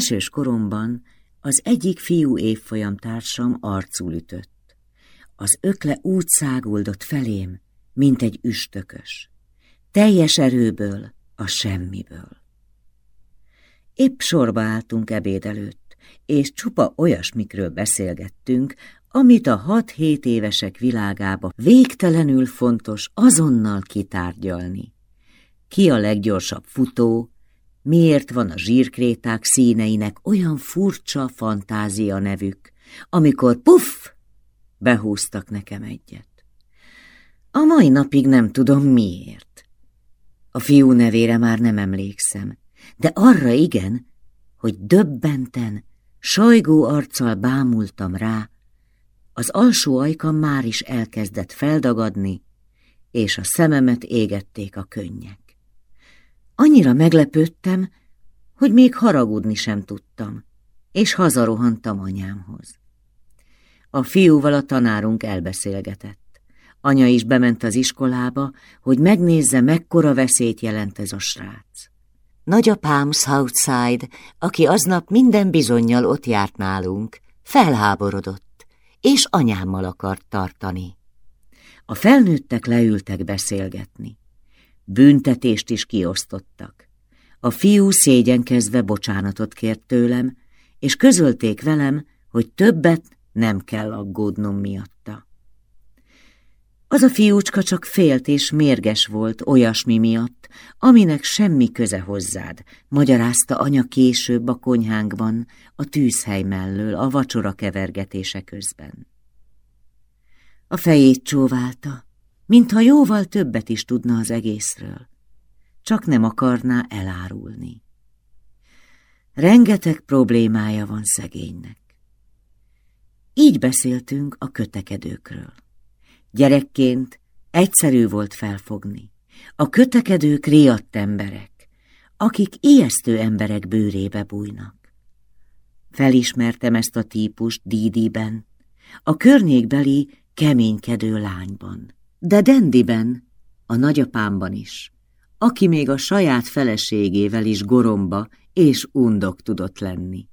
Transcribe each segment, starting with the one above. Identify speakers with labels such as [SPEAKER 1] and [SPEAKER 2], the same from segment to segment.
[SPEAKER 1] Esős koromban az egyik fiú évfolyam társam arcul ütött. Az ökle úgy száguldott felém, mint egy üstökös. Teljes erőből, a semmiből. Épp sorba álltunk ebéd előtt, és csupa olyasmikről beszélgettünk, amit a hat-hét évesek világába végtelenül fontos azonnal kitárgyalni. Ki a leggyorsabb futó, miért van a zsírkréták színeinek olyan furcsa fantázia nevük, amikor puff, behúztak nekem egyet. A mai napig nem tudom miért. A fiú nevére már nem emlékszem, de arra igen, hogy döbbenten, sajgó arccal bámultam rá, az alsó ajkam már is elkezdett feldagadni, és a szememet égették a könnyek. Annyira meglepődtem, hogy még haragudni sem tudtam, és hazarohantam anyámhoz. A fiúval a tanárunk elbeszélgetett. Anya is bement az iskolába, hogy megnézze, mekkora veszélyt jelent ez a srác. Nagyapám Southside, aki aznap minden bizonyal ott járt nálunk, felháborodott, és anyámmal akart tartani. A felnőttek leültek beszélgetni. Büntetést is kiosztottak. A fiú szégyenkezve bocsánatot kért tőlem, és közölték velem, hogy többet nem kell aggódnom miatta. Az a fiúcska csak félt és mérges volt olyasmi miatt, aminek semmi köze hozzád, magyarázta anya később a konyhánkban, a tűzhely mellől, a vacsora kevergetése közben. A fejét csóválta, mintha jóval többet is tudna az egészről, csak nem akarná elárulni. Rengeteg problémája van szegénynek. Így beszéltünk a kötekedőkről. Gyerekként egyszerű volt felfogni. A kötekedők riadt emberek, akik ijesztő emberek bőrébe bújnak. Felismertem ezt a típust Dídiben, a környékbeli keménykedő lányban, de Dendiben, a nagyapámban is, aki még a saját feleségével is goromba és undok tudott lenni.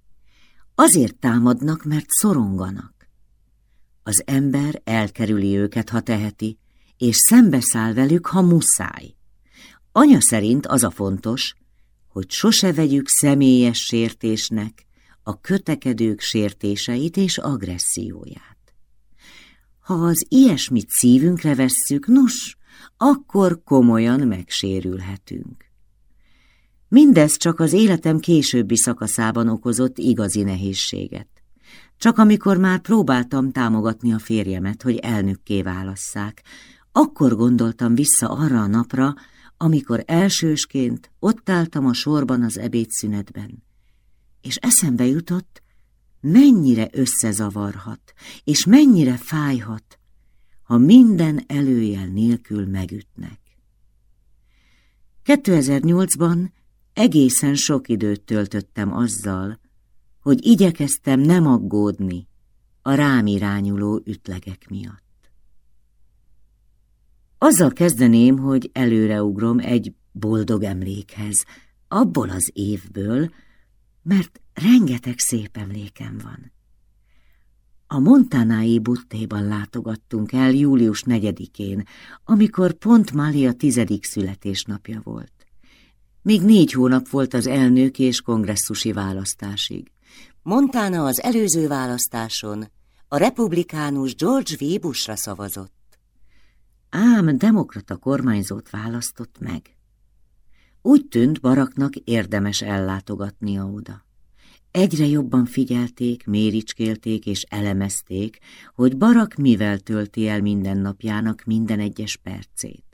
[SPEAKER 1] Azért támadnak, mert szoronganak. Az ember elkerüli őket, ha teheti, és szembeszáll velük, ha muszáj. Anya szerint az a fontos, hogy sose vegyük személyes sértésnek a kötekedők sértéseit és agresszióját. Ha az ilyesmit szívünkre vesszük, nos, akkor komolyan megsérülhetünk. Mindez csak az életem későbbi szakaszában okozott igazi nehézséget. Csak amikor már próbáltam támogatni a férjemet, hogy elnökké válasszák, akkor gondoltam vissza arra a napra, amikor elsősként ott álltam a sorban az ebédszünetben. És eszembe jutott, mennyire összezavarhat, és mennyire fájhat, ha minden előjel nélkül megütnek. 2008-ban egészen sok időt töltöttem azzal, hogy igyekeztem nem aggódni a rám irányuló ütlegek miatt. Azzal kezdeném, hogy előreugrom egy boldog emlékhez, abból az évből, mert rengeteg szép emlékem van. A montanái buttéban látogattunk el július negyedikén, amikor pont Mália tizedik születésnapja volt. Még négy hónap volt az elnök és kongresszusi választásig. Montana az előző választáson a republikánus George V. Bushra szavazott. Ám demokrata kormányzót választott meg. Úgy tűnt Baraknak érdemes ellátogatnia oda. Egyre jobban figyelték, méricskélték és elemezték, hogy Barak mivel tölti el mindennapjának minden egyes percét.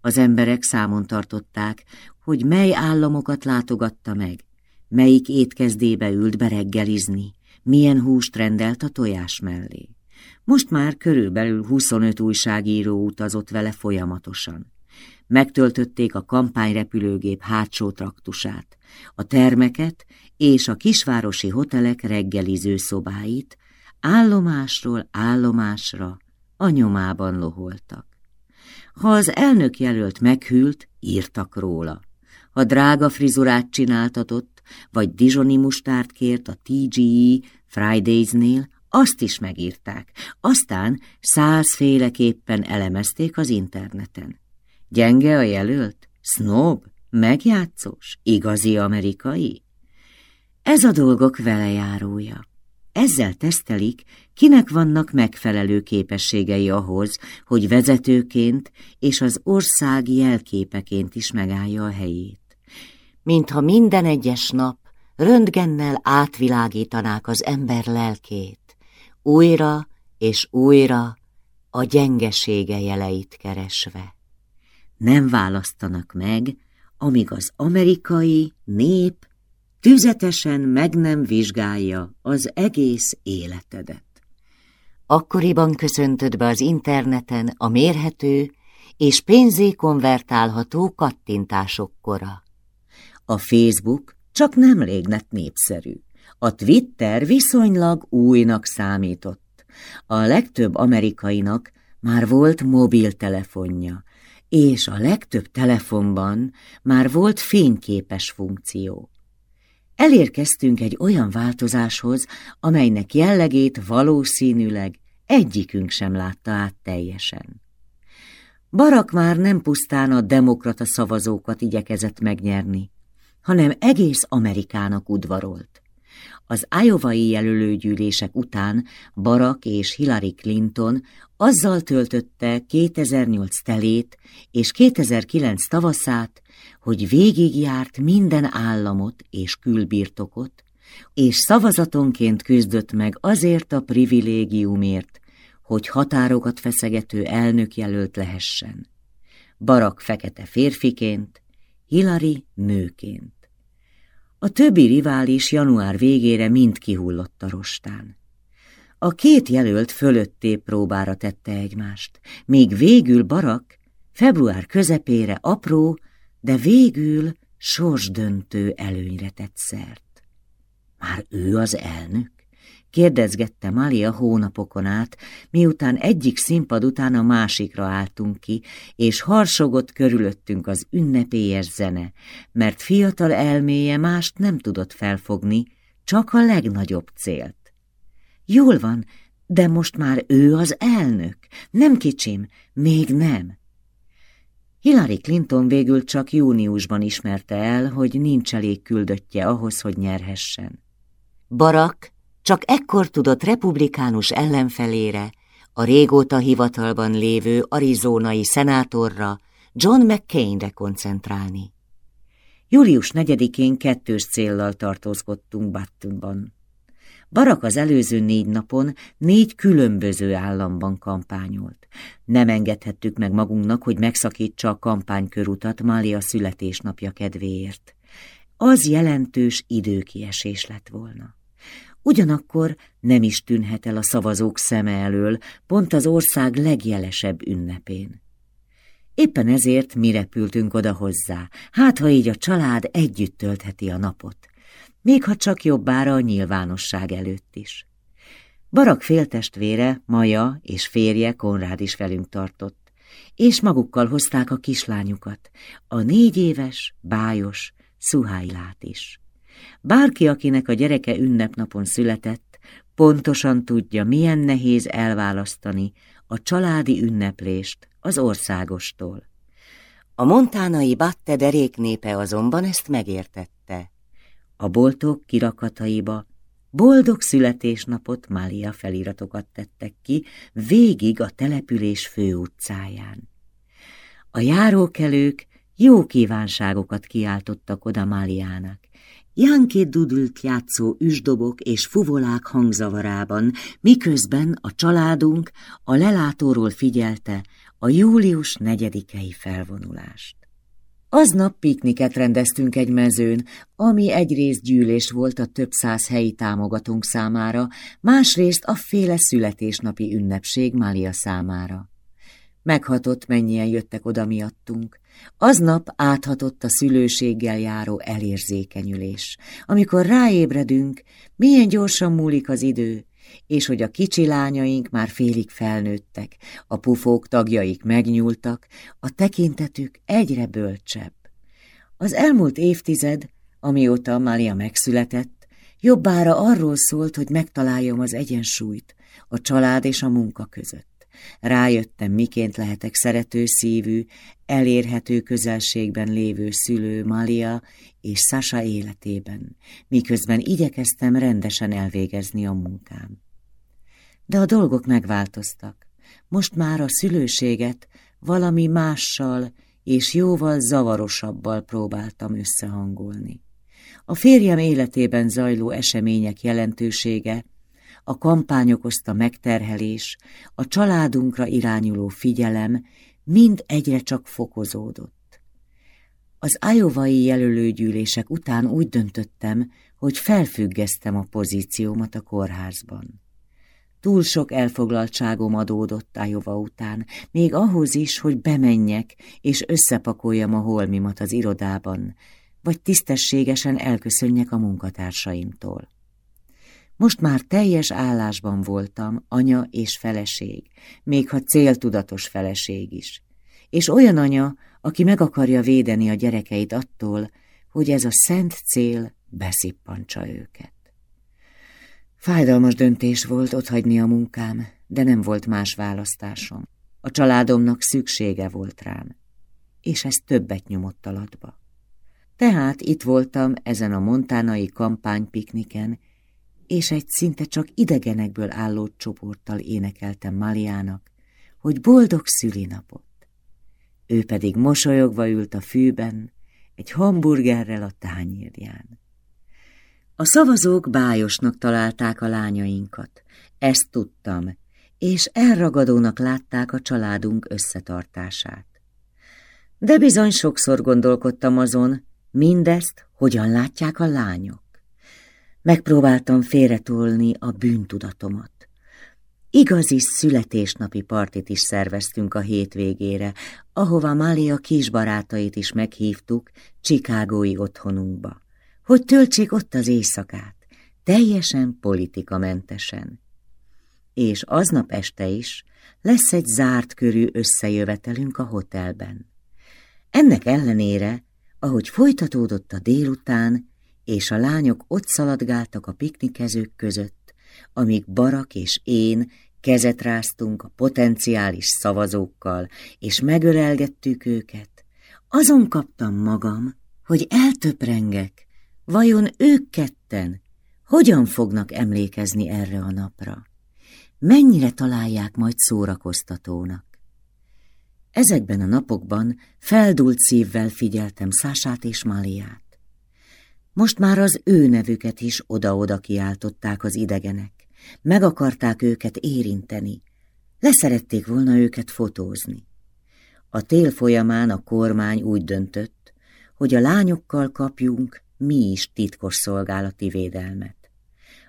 [SPEAKER 1] Az emberek számon tartották, hogy mely államokat látogatta meg, melyik étkezdébe ült bereggelizni, milyen húst rendelt a tojás mellé. Most már körülbelül 25 újságíró utazott vele folyamatosan. Megtöltötték a kampányrepülőgép hátsó traktusát, a termeket és a kisvárosi hotelek reggeliző szobáit, állomásról állomásra a nyomában loholtak. Ha az elnök jelölt meghűlt, írtak róla. Ha drága frizurát csináltatott, vagy Dijoni mustárt kért a TGE Fridays-nél, azt is megírták, aztán százféleképpen elemezték az interneten. Gyenge a jelölt? Snob? Megjátszós? Igazi amerikai? Ez a dolgok velejárója. Ezzel tesztelik, kinek vannak megfelelő képességei ahhoz, hogy vezetőként és az ország jelképeként is megállja a helyét. Mintha minden egyes nap röntgennel átvilágítanák az ember lelkét, újra és újra a gyengesége jeleit keresve. Nem választanak meg, amíg az amerikai nép tüzetesen meg nem vizsgálja az egész életedet. Akkoriban köszöntöd be az interneten a mérhető és pénzé konvertálható kattintások kora. A Facebook csak nem légnet népszerű. A Twitter viszonylag újnak számított. A legtöbb amerikainak már volt mobiltelefonja, és a legtöbb telefonban már volt fényképes funkció. Elérkeztünk egy olyan változáshoz, amelynek jellegét valószínűleg egyikünk sem látta át teljesen. Barak már nem pusztán a demokrata szavazókat igyekezett megnyerni, hanem egész Amerikának udvarolt. Az ájovai jelölőgyűlések után Barack és Hillary Clinton azzal töltötte 2008 telét és 2009 tavaszát, hogy végigjárt minden államot és külbirtokot, és szavazatonként küzdött meg azért a privilégiumért, hogy határokat feszegető elnök jelölt lehessen. Barak fekete férfiként, Hillary nőként. A többi rivális január végére mind kihullott a rostán. A két jelölt fölötté próbára tette egymást, míg végül Barak február közepére apró, de végül sorsdöntő előnyre tett szert. Már ő az elnök? Kérdezgette Malia hónapokon át, miután egyik színpad után a másikra álltunk ki, és harsogott körülöttünk az ünnepélyes zene, mert fiatal elméje mást nem tudott felfogni, csak a legnagyobb célt. Jól van, de most már ő az elnök. Nem kicsim, még nem. Hillary Clinton végül csak júniusban ismerte el, hogy nincs elég küldöttje ahhoz, hogy nyerhessen. Barack csak ekkor tudott republikánus ellenfelére, a régóta hivatalban lévő arizonai szenátorra, John McCain-re koncentrálni. Július 4-én kettős céllal tartózkodtunk Battonban. Barak az előző négy napon négy különböző államban kampányolt. Nem engedhettük meg magunknak, hogy megszakítsa a kampánykörutat Mália születésnapja kedvéért. Az jelentős időkiesés lett volna. Ugyanakkor nem is tűnhet el a szavazók szeme elől, pont az ország legjelesebb ünnepén. Éppen ezért mi repültünk oda hozzá, hát ha így a család együtt töltheti a napot, még ha csak jobbára a nyilvánosság előtt is. Barak féltestvére, Maja és férje Konrád is velünk tartott, és magukkal hozták a kislányukat, a négy éves, bájos Szuhájlát is. Bárki, akinek a gyereke ünnepnapon született, pontosan tudja, milyen nehéz elválasztani a családi ünneplést az országostól. A montánai Batte derék népe azonban ezt megértette. A boltok kirakataiba boldog születésnapot Mália feliratokat tettek ki végig a település főutcáján. A járókelők jó kívánságokat kiáltottak oda Máliának, Jánkét dudült játszó üsdobok és fuvolák hangzavarában, miközben a családunk a lelátóról figyelte a július negyedikei felvonulást. Aznap pikniket rendeztünk egy mezőn, ami egyrészt gyűlés volt a több száz helyi támogatónk számára, másrészt a féle születésnapi ünnepség Mália számára. Meghatott, mennyien jöttek oda miattunk. Aznap áthatott a szülőséggel járó elérzékenyülés, amikor ráébredünk, milyen gyorsan múlik az idő, és hogy a kicsi lányaink már félig felnőttek, a pufók tagjaik megnyúltak, a tekintetük egyre bölcsebb. Az elmúlt évtized, amióta Mália megszületett, jobbára arról szólt, hogy megtaláljam az egyensúlyt a család és a munka között. Rájöttem, miként lehetek szerető szívű, elérhető közelségben lévő szülő Malia és Sasa életében, miközben igyekeztem rendesen elvégezni a munkám. De a dolgok megváltoztak. Most már a szülőséget valami mással és jóval zavarosabbal próbáltam összehangolni. A férjem életében zajló események jelentősége a kampány okozta megterhelés, a családunkra irányuló figyelem mind egyre csak fokozódott. Az ájovai jelölőgyűlések után úgy döntöttem, hogy felfüggesztem a pozíciómat a kórházban. Túl sok elfoglaltságom adódott Ájova után, még ahhoz is, hogy bemenjek és összepakoljam a holmimat az irodában, vagy tisztességesen elköszönjek a munkatársaimtól. Most már teljes állásban voltam, anya és feleség, még ha céltudatos feleség is. És olyan anya, aki meg akarja védeni a gyerekeit attól, hogy ez a szent cél beszippantsa őket. Fájdalmas döntés volt otthagyni a munkám, de nem volt más választásom. A családomnak szüksége volt rám, és ez többet nyomott alatba. Tehát itt voltam ezen a montánai kampánypikniken, és egy szinte csak idegenekből álló csoporttal énekeltem Maliának, hogy boldog szülinapot. Ő pedig mosolyogva ült a fűben, egy hamburgerrel a tányérján. A szavazók bájosnak találták a lányainkat, ezt tudtam, és elragadónak látták a családunk összetartását. De bizony sokszor gondolkodtam azon, mindezt hogyan látják a lányok. Megpróbáltam félretolni a bűntudatomat. Igazi születésnapi partit is szerveztünk a hétvégére, ahova Mália kisbarátait is meghívtuk Csikágói otthonunkba, hogy töltsék ott az éjszakát, teljesen politikamentesen. És aznap este is lesz egy zárt körű összejövetelünk a hotelben. Ennek ellenére, ahogy folytatódott a délután, és a lányok ott szaladgáltak a piknikezők között, amíg Barak és én kezet ráztunk a potenciális szavazókkal, és megölelgettük őket. Azon kaptam magam, hogy eltöprengek, vajon ők ketten hogyan fognak emlékezni erre a napra? Mennyire találják majd szórakoztatónak? Ezekben a napokban feldult szívvel figyeltem Szását és Máliát. Most már az ő nevüket is oda-oda kiáltották az idegenek. Meg akarták őket érinteni. Leszerették volna őket fotózni. A tél folyamán a kormány úgy döntött, hogy a lányokkal kapjunk mi is titkos szolgálati védelmet.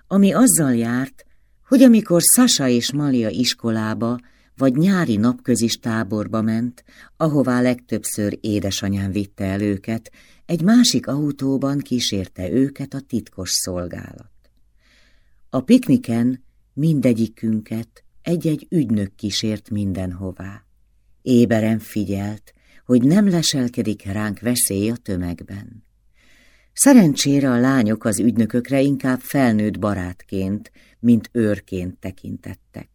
[SPEAKER 1] Ami azzal járt, hogy amikor Sasa és Malia iskolába vagy nyári napközis táborba ment, ahová legtöbbször édesanyám vitte el őket, egy másik autóban kísérte őket a titkos szolgálat. A pikniken mindegyikünket egy-egy ügynök kísért mindenhová. Éberen figyelt, hogy nem leselkedik ránk veszély a tömegben. Szerencsére a lányok az ügynökökre inkább felnőtt barátként, mint őrként tekintettek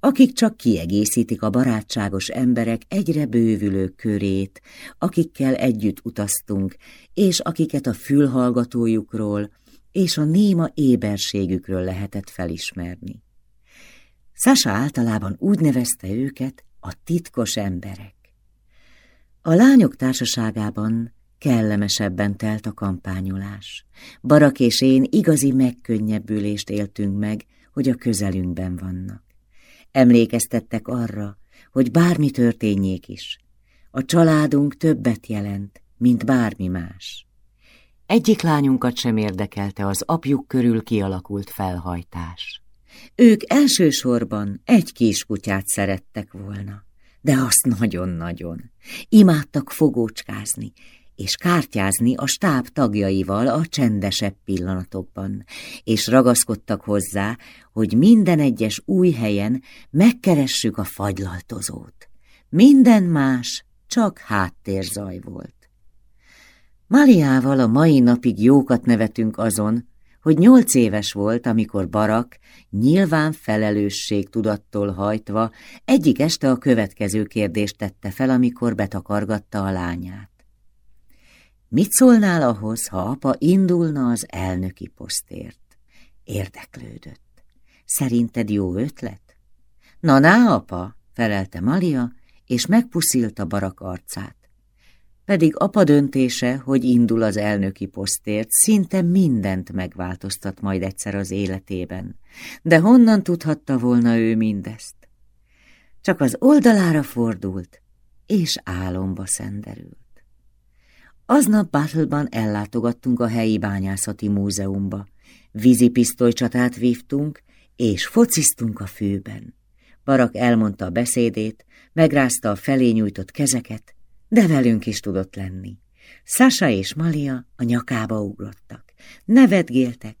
[SPEAKER 1] akik csak kiegészítik a barátságos emberek egyre bővülő körét, akikkel együtt utaztunk, és akiket a fülhallgatójukról és a néma éberségükről lehetett felismerni. Sasa általában úgy nevezte őket a titkos emberek. A lányok társaságában kellemesebben telt a kampányolás. Barak és én igazi megkönnyebbülést éltünk meg, hogy a közelünkben vannak. Emlékeztettek arra, hogy bármi történjék is. A családunk többet jelent, mint bármi más. Egyik lányunkat sem érdekelte az apjuk körül kialakult felhajtás. Ők elsősorban egy kiskutyát szerettek volna, de azt nagyon-nagyon. Imádtak fogócskázni, és kártyázni a stáb tagjaival a csendesebb pillanatokban, és ragaszkodtak hozzá, hogy minden egyes új helyen megkeressük a fagylaltozót. Minden más csak háttérzaj volt. Maliával a mai napig jókat nevetünk azon, hogy nyolc éves volt, amikor Barak nyilván felelősség tudattól hajtva egyik este a következő kérdést tette fel, amikor betakargatta a lányát. Mit szólnál ahhoz, ha apa indulna az elnöki posztért? Érdeklődött. Szerinted jó ötlet? Na, ná, apa, felelte Malia, és megpuszilta Barak arcát. Pedig apa döntése, hogy indul az elnöki posztért, szinte mindent megváltoztat majd egyszer az életében. De honnan tudhatta volna ő mindezt? Csak az oldalára fordult, és álomba szenderült. Aznap Battleban ellátogattunk a helyi bányászati múzeumba. Vízipisztolycsatát vívtunk, és fociztunk a főben. Barak elmondta a beszédét, megrázta a felé nyújtott kezeket, de velünk is tudott lenni. Sasa és Malia a nyakába ugrottak, nevetgéltek,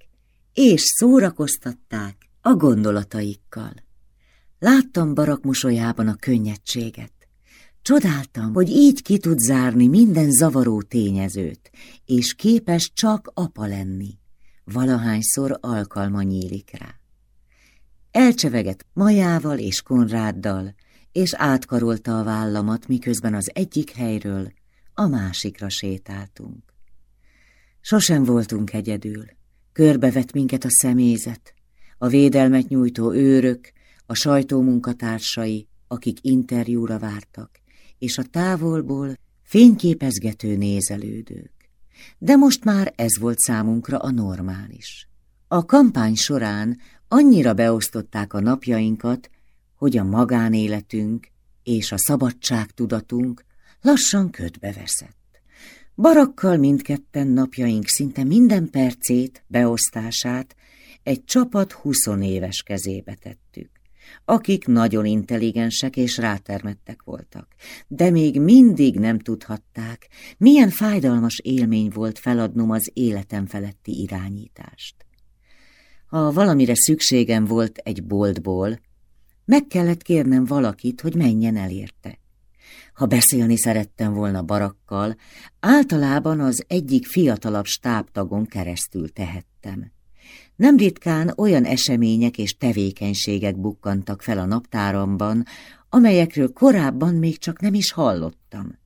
[SPEAKER 1] és szórakoztatták a gondolataikkal. Láttam Barak mosolyában a könnyedséget. Csodáltam, hogy így ki tud zárni minden zavaró tényezőt, és képes csak apa lenni. Valahányszor alkalma nyílik rá. Elcsevegett Majával és Konráddal, és átkarolta a vállamat, miközben az egyik helyről a másikra sétáltunk. Sosem voltunk egyedül. Körbevett minket a személyzet, a védelmet nyújtó őrök, a sajtó munkatársai, akik interjúra vártak, és a távolból fényképezgető nézelődők. De most már ez volt számunkra a normális. A kampány során annyira beosztották a napjainkat, hogy a magánéletünk és a szabadságtudatunk lassan ködbe veszett. Barakkal mindketten napjaink szinte minden percét, beosztását egy csapat huszonéves kezébe tettük akik nagyon intelligensek és rátermettek voltak, de még mindig nem tudhatták, milyen fájdalmas élmény volt feladnom az életem feletti irányítást. Ha valamire szükségem volt egy boltból, meg kellett kérnem valakit, hogy menjen elérte. Ha beszélni szerettem volna barakkal, általában az egyik fiatalabb stábtagon keresztül tehettem. Nem ritkán olyan események és tevékenységek bukkantak fel a naptáramban, amelyekről korábban még csak nem is hallottam.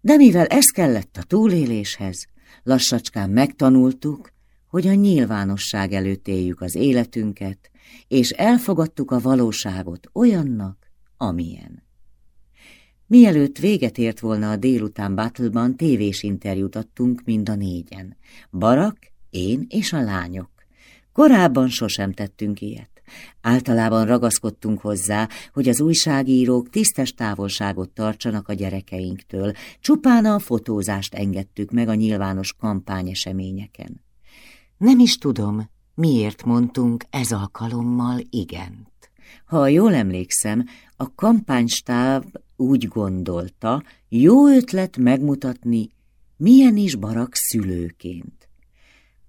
[SPEAKER 1] De mivel ez kellett a túléléshez, lassacskán megtanultuk, hogy a nyilvánosság előtt éljük az életünket, és elfogadtuk a valóságot olyannak, amilyen. Mielőtt véget ért volna a délután Battleban, tévés interjút adtunk mind a négyen. Barak, én és a lányok. Korábban sosem tettünk ilyet. Általában ragaszkodtunk hozzá, hogy az újságírók tisztes távolságot tartsanak a gyerekeinktől, csupán a fotózást engedtük meg a nyilvános kampányeseményeken. Nem is tudom, miért mondtunk ez alkalommal igent. Ha jól emlékszem, a kampánystáb úgy gondolta, jó ötlet megmutatni, milyen is barak szülőként.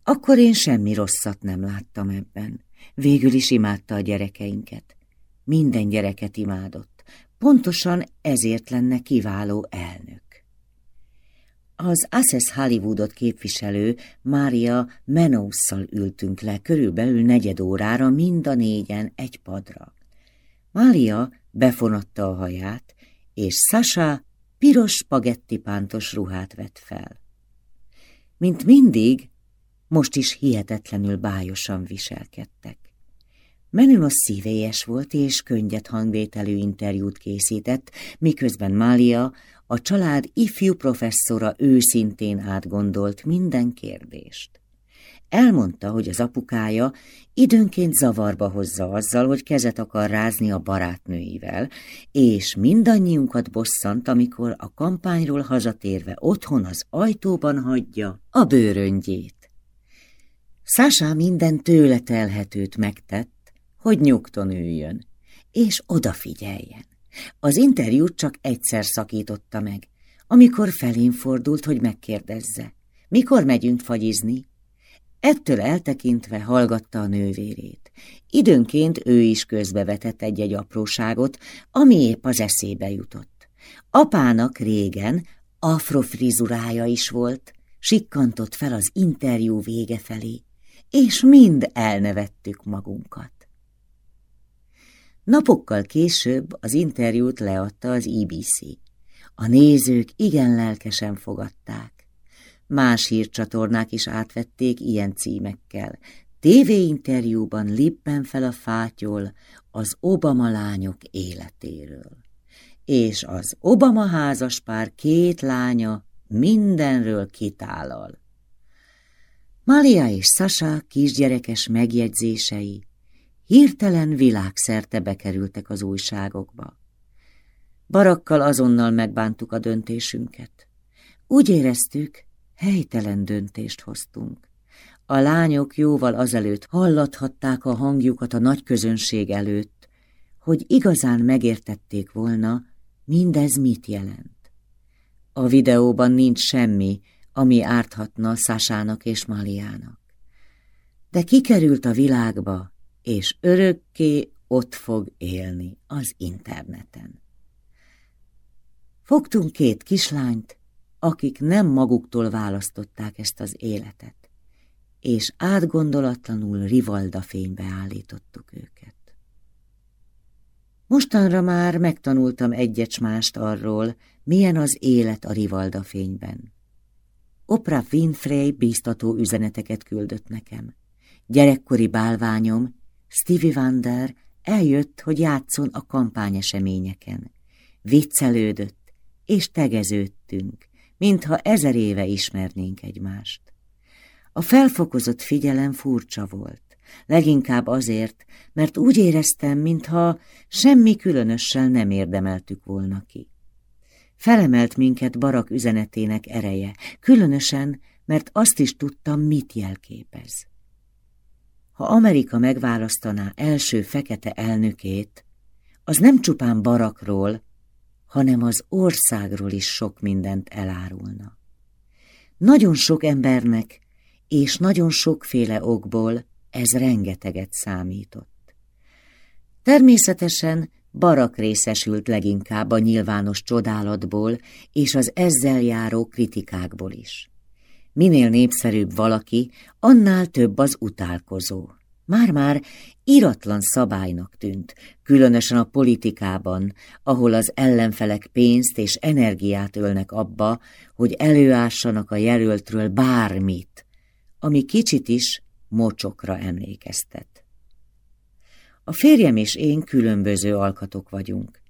[SPEAKER 1] Akkor én semmi rosszat nem láttam ebben. Végül is imádta a gyerekeinket. Minden gyereket imádott. Pontosan ezért lenne kiváló elnök. Az Access Hollywoodot képviselő Mária Menousszal ültünk le körülbelül negyed órára mind a négyen egy padra. Mária befonatta a haját, és Sasha piros spagetti pántos ruhát vett fel. Mint mindig, most is hihetetlenül bájosan viselkedtek. Menülos szívélyes volt és könnyed hangvételű interjút készített, miközben Mália, a család ifjú professzora őszintén átgondolt minden kérdést. Elmondta, hogy az apukája időnként zavarba hozza azzal, hogy kezet akar rázni a barátnőivel, és mindannyiunkat bosszant, amikor a kampányról hazatérve otthon az ajtóban hagyja a bőröngyét. Szásá minden tőle telhetőt megtett, hogy nyugton üljön, és odafigyeljen. Az interjút csak egyszer szakította meg, amikor felén fordult, hogy megkérdezze, mikor megyünk fagyizni. Ettől eltekintve hallgatta a nővérét. Időnként ő is közbevetett egy-egy apróságot, ami épp az eszébe jutott. Apának régen Afrofrizurája is volt, sikkantott fel az interjú vége felé, és mind elnevettük magunkat. Napokkal később az interjút leadta az IBC. A nézők igen lelkesen fogadták. Más hírcsatornák is átvették ilyen címekkel. TV-interjúban lippen fel a fátyol az Obama lányok életéről. És az Obama házaspár két lánya mindenről kitálal. Malia és Sasha kisgyerekes megjegyzései hirtelen világszerte bekerültek az újságokba. Barakkal azonnal megbántuk a döntésünket. Úgy éreztük, helytelen döntést hoztunk. A lányok jóval azelőtt hallathatták a hangjukat a nagy közönség előtt, hogy igazán megértették volna, mindez mit jelent. A videóban nincs semmi, ami árthatna Szásának és Maliának. De kikerült a világba, és örökké ott fog élni az interneten. Fogtunk két kislányt, akik nem maguktól választották ezt az életet, és átgondolatlanul rivalda fénybe állítottuk őket. Mostanra már megtanultam egyet mást arról, milyen az élet a rivalda fényben. Oprah Winfrey bíztató üzeneteket küldött nekem. Gyerekkori bálványom, Stevie Wonder eljött, hogy játszon a kampányeseményeken. Viccelődött, és tegeződtünk, mintha ezer éve ismernénk egymást. A felfokozott figyelem furcsa volt, leginkább azért, mert úgy éreztem, mintha semmi különössel nem érdemeltük volna ki. Felemelt minket Barak üzenetének ereje, különösen, mert azt is tudtam, mit jelképez. Ha Amerika megválasztaná első fekete elnökét, az nem csupán Barakról, hanem az országról is sok mindent elárulna. Nagyon sok embernek, és nagyon sokféle okból ez rengeteget számított. Természetesen Barak részesült leginkább a nyilvános csodálatból és az ezzel járó kritikákból is. Minél népszerűbb valaki, annál több az utálkozó. Már-már iratlan szabálynak tűnt, különösen a politikában, ahol az ellenfelek pénzt és energiát ölnek abba, hogy előássanak a jelöltről bármit, ami kicsit is mocsokra emlékeztet. A férjem és én különböző alkatok vagyunk.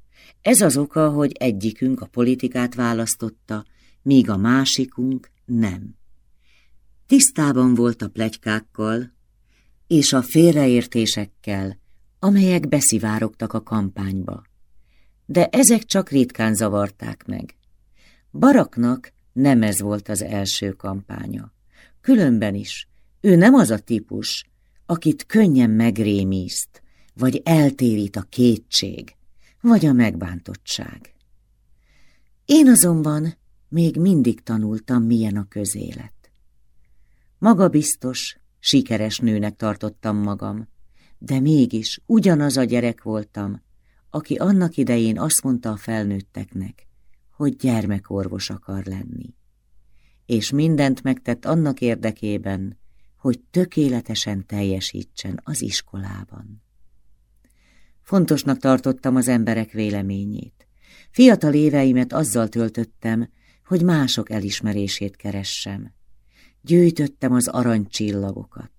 [SPEAKER 1] Ez az oka, hogy egyikünk a politikát választotta, míg a másikunk nem. Tisztában volt a plegykákkal és a félreértésekkel, amelyek beszivárogtak a kampányba. De ezek csak ritkán zavarták meg. Baraknak nem ez volt az első kampánya. Különben is, ő nem az a típus, akit könnyen megrémiszt, vagy eltérít a kétség, vagy a megbántottság. Én azonban még mindig tanultam, milyen a közélet. Magabiztos, sikeres nőnek tartottam magam, de mégis ugyanaz a gyerek voltam, aki annak idején azt mondta a felnőtteknek, hogy gyermekorvos akar lenni. És mindent megtett annak érdekében, hogy tökéletesen teljesítsen az iskolában. Fontosnak tartottam az emberek véleményét. Fiatal éveimet azzal töltöttem, hogy mások elismerését keressem. Gyűjtöttem az aranycsillagokat,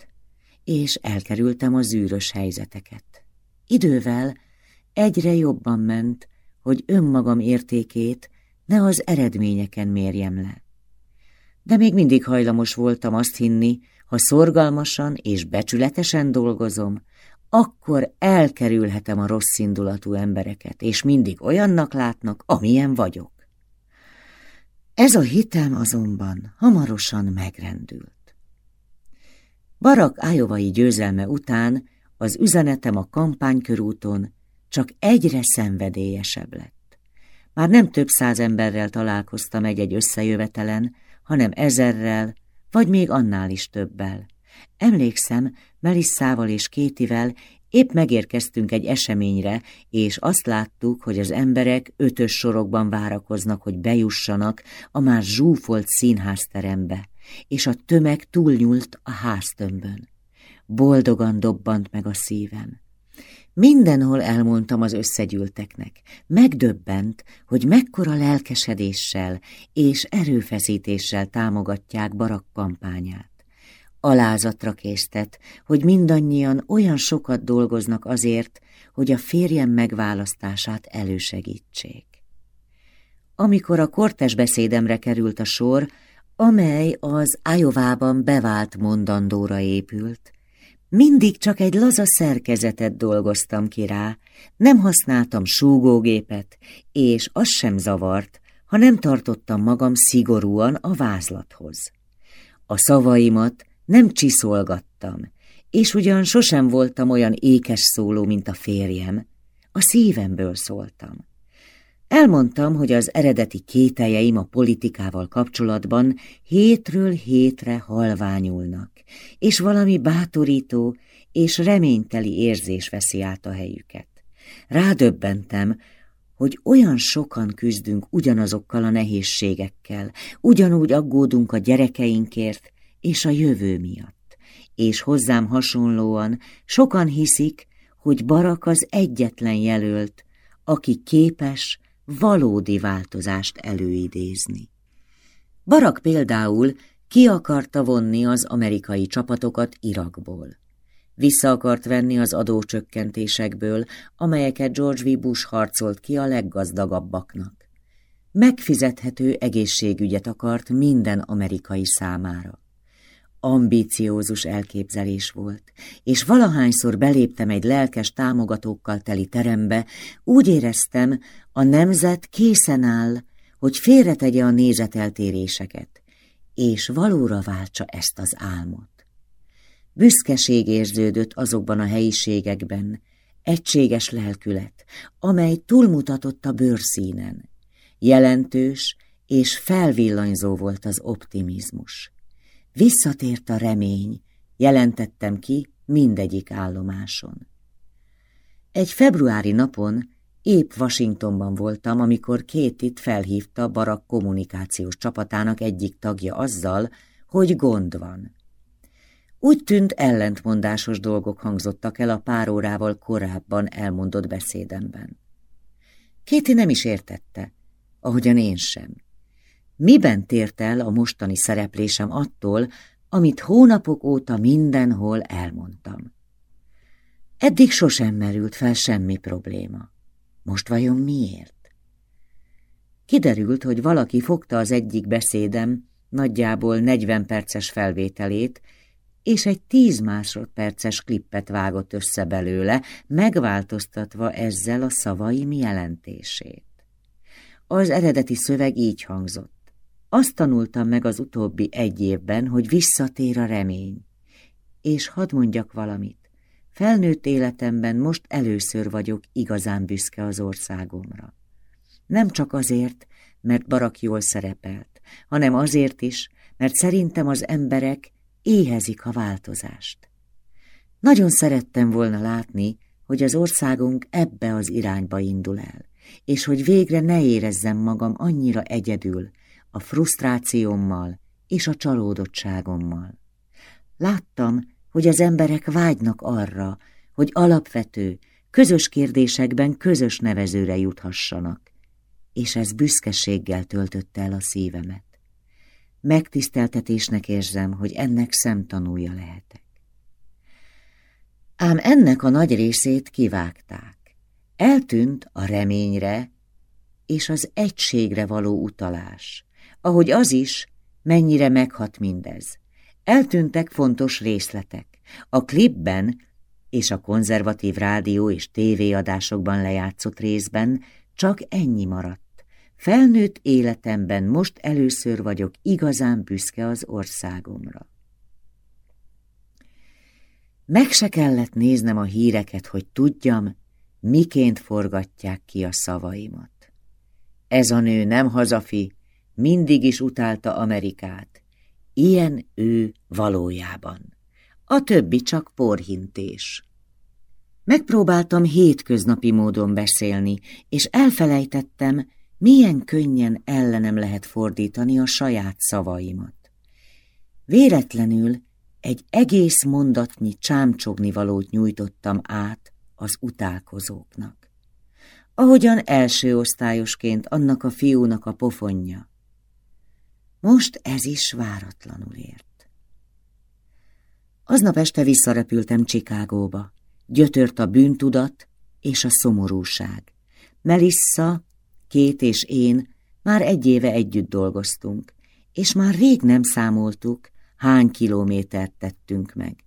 [SPEAKER 1] és elkerültem a zűrös helyzeteket. Idővel egyre jobban ment, hogy önmagam értékét ne az eredményeken mérjem le. De még mindig hajlamos voltam azt hinni, ha szorgalmasan és becsületesen dolgozom, akkor elkerülhetem a rossz indulatú embereket, és mindig olyannak látnak, amilyen vagyok. Ez a hitem azonban hamarosan megrendült. Barak ájovai győzelme után az üzenetem a kampánykörúton csak egyre szenvedélyesebb lett. Már nem több száz emberrel találkoztam egy-egy összejövetelen, hanem ezerrel, vagy még annál is többel. Emlékszem, Melisszával és Kétivel épp megérkeztünk egy eseményre, és azt láttuk, hogy az emberek ötös sorokban várakoznak, hogy bejussanak a már zsúfolt színházterembe, és a tömeg túlnyúlt a háztömbön. Boldogan dobbant meg a szívem. Mindenhol elmondtam az összegyűlteknek. Megdöbbent, hogy mekkora lelkesedéssel és erőfeszítéssel támogatják Barak kampányát. Alázatra késztet, hogy mindannyian olyan sokat dolgoznak azért, hogy a férjem megválasztását elősegítsék. Amikor a kortes beszédemre került a sor, amely az Ájovában bevált mondandóra épült, mindig csak egy laza szerkezetet dolgoztam ki rá, nem használtam súgógépet, és az sem zavart, ha nem tartottam magam szigorúan a vázlathoz. A szavaimat nem csiszolgattam, és ugyan sosem voltam olyan ékes szóló, mint a férjem, a szívemből szóltam. Elmondtam, hogy az eredeti kételjeim a politikával kapcsolatban hétről hétre halványulnak, és valami bátorító és reményteli érzés veszi át a helyüket. Rádöbbentem, hogy olyan sokan küzdünk ugyanazokkal a nehézségekkel, ugyanúgy aggódunk a gyerekeinkért és a jövő miatt, és hozzám hasonlóan sokan hiszik, hogy Barak az egyetlen jelölt, aki képes valódi változást előidézni. Barak például ki akarta vonni az amerikai csapatokat Irakból. Vissza akart venni az adócsökkentésekből, amelyeket George W. Bush harcolt ki a leggazdagabbaknak. Megfizethető egészségügyet akart minden amerikai számára. Ambíciózus elképzelés volt, és valahányszor beléptem egy lelkes támogatókkal teli terembe, úgy éreztem, a nemzet készen áll, hogy félretegye a nézeteltéréseket, és valóra váltsa ezt az álmot. Büszkeség érződött azokban a helyiségekben, egységes lelkület, amely túlmutatott a bőrszínen. Jelentős és felvillanyzó volt az optimizmus. Visszatért a remény, jelentettem ki mindegyik állomáson. Egy februári napon épp Washingtonban voltam, amikor Kétit felhívta Barak kommunikációs csapatának egyik tagja azzal, hogy gond van. Úgy tűnt ellentmondásos dolgok hangzottak el a pár órával korábban elmondott beszédemben. Kéti nem is értette, ahogyan én sem. Miben tért el a mostani szereplésem attól, amit hónapok óta mindenhol elmondtam? Eddig sosem merült fel semmi probléma. Most vajon miért? Kiderült, hogy valaki fogta az egyik beszédem nagyjából 40 perces felvételét, és egy 10 másodperces klippet vágott össze belőle, megváltoztatva ezzel a szavaim jelentését. Az eredeti szöveg így hangzott. Azt tanultam meg az utóbbi egy évben, hogy visszatér a remény. És hadd mondjak valamit. Felnőtt életemben most először vagyok igazán büszke az országomra. Nem csak azért, mert Barak jól szerepelt, hanem azért is, mert szerintem az emberek éhezik a változást. Nagyon szerettem volna látni, hogy az országunk ebbe az irányba indul el, és hogy végre ne érezzem magam annyira egyedül, a frusztrációmmal és a csalódottságommal. Láttam, hogy az emberek vágynak arra, hogy alapvető, közös kérdésekben közös nevezőre juthassanak, és ez büszkeséggel töltötte el a szívemet. Megtiszteltetésnek érzem, hogy ennek szemtanúja lehetek. Ám ennek a nagy részét kivágták. Eltűnt a reményre és az egységre való utalás, ahogy az is, mennyire meghat mindez. Eltűntek fontos részletek. A klipben és a konzervatív rádió és tévéadásokban lejátszott részben csak ennyi maradt. Felnőtt életemben most először vagyok igazán büszke az országomra. Meg se kellett néznem a híreket, hogy tudjam, miként forgatják ki a szavaimat. Ez a nő nem hazafi, mindig is utálta Amerikát. Ilyen ő valójában. a többi csak porhintés. Megpróbáltam hétköznapi módon beszélni, és elfelejtettem, milyen könnyen ellenem lehet fordítani a saját szavaimat. Véletlenül egy egész mondatnyi csámcsognivalót nyújtottam át az utálkozóknak. Ahogyan első osztályosként annak a fiúnak a pofonja. Most ez is váratlanul ért. Aznap este visszarepültem Csikágóba. Gyötört a bűntudat és a szomorúság. Melissa, két és én már egy éve együtt dolgoztunk, és már rég nem számoltuk, hány kilométert tettünk meg.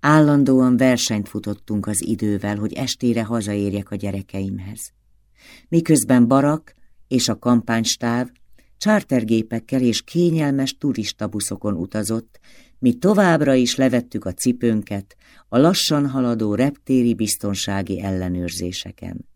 [SPEAKER 1] Állandóan versenyt futottunk az idővel, hogy estére hazaérjek a gyerekeimhez. Miközben Barak és a kampánystáv Chartergépekkel és kényelmes turistabuszokon utazott, mi továbbra is levettük a cipőnket a lassan haladó reptéri biztonsági ellenőrzéseken.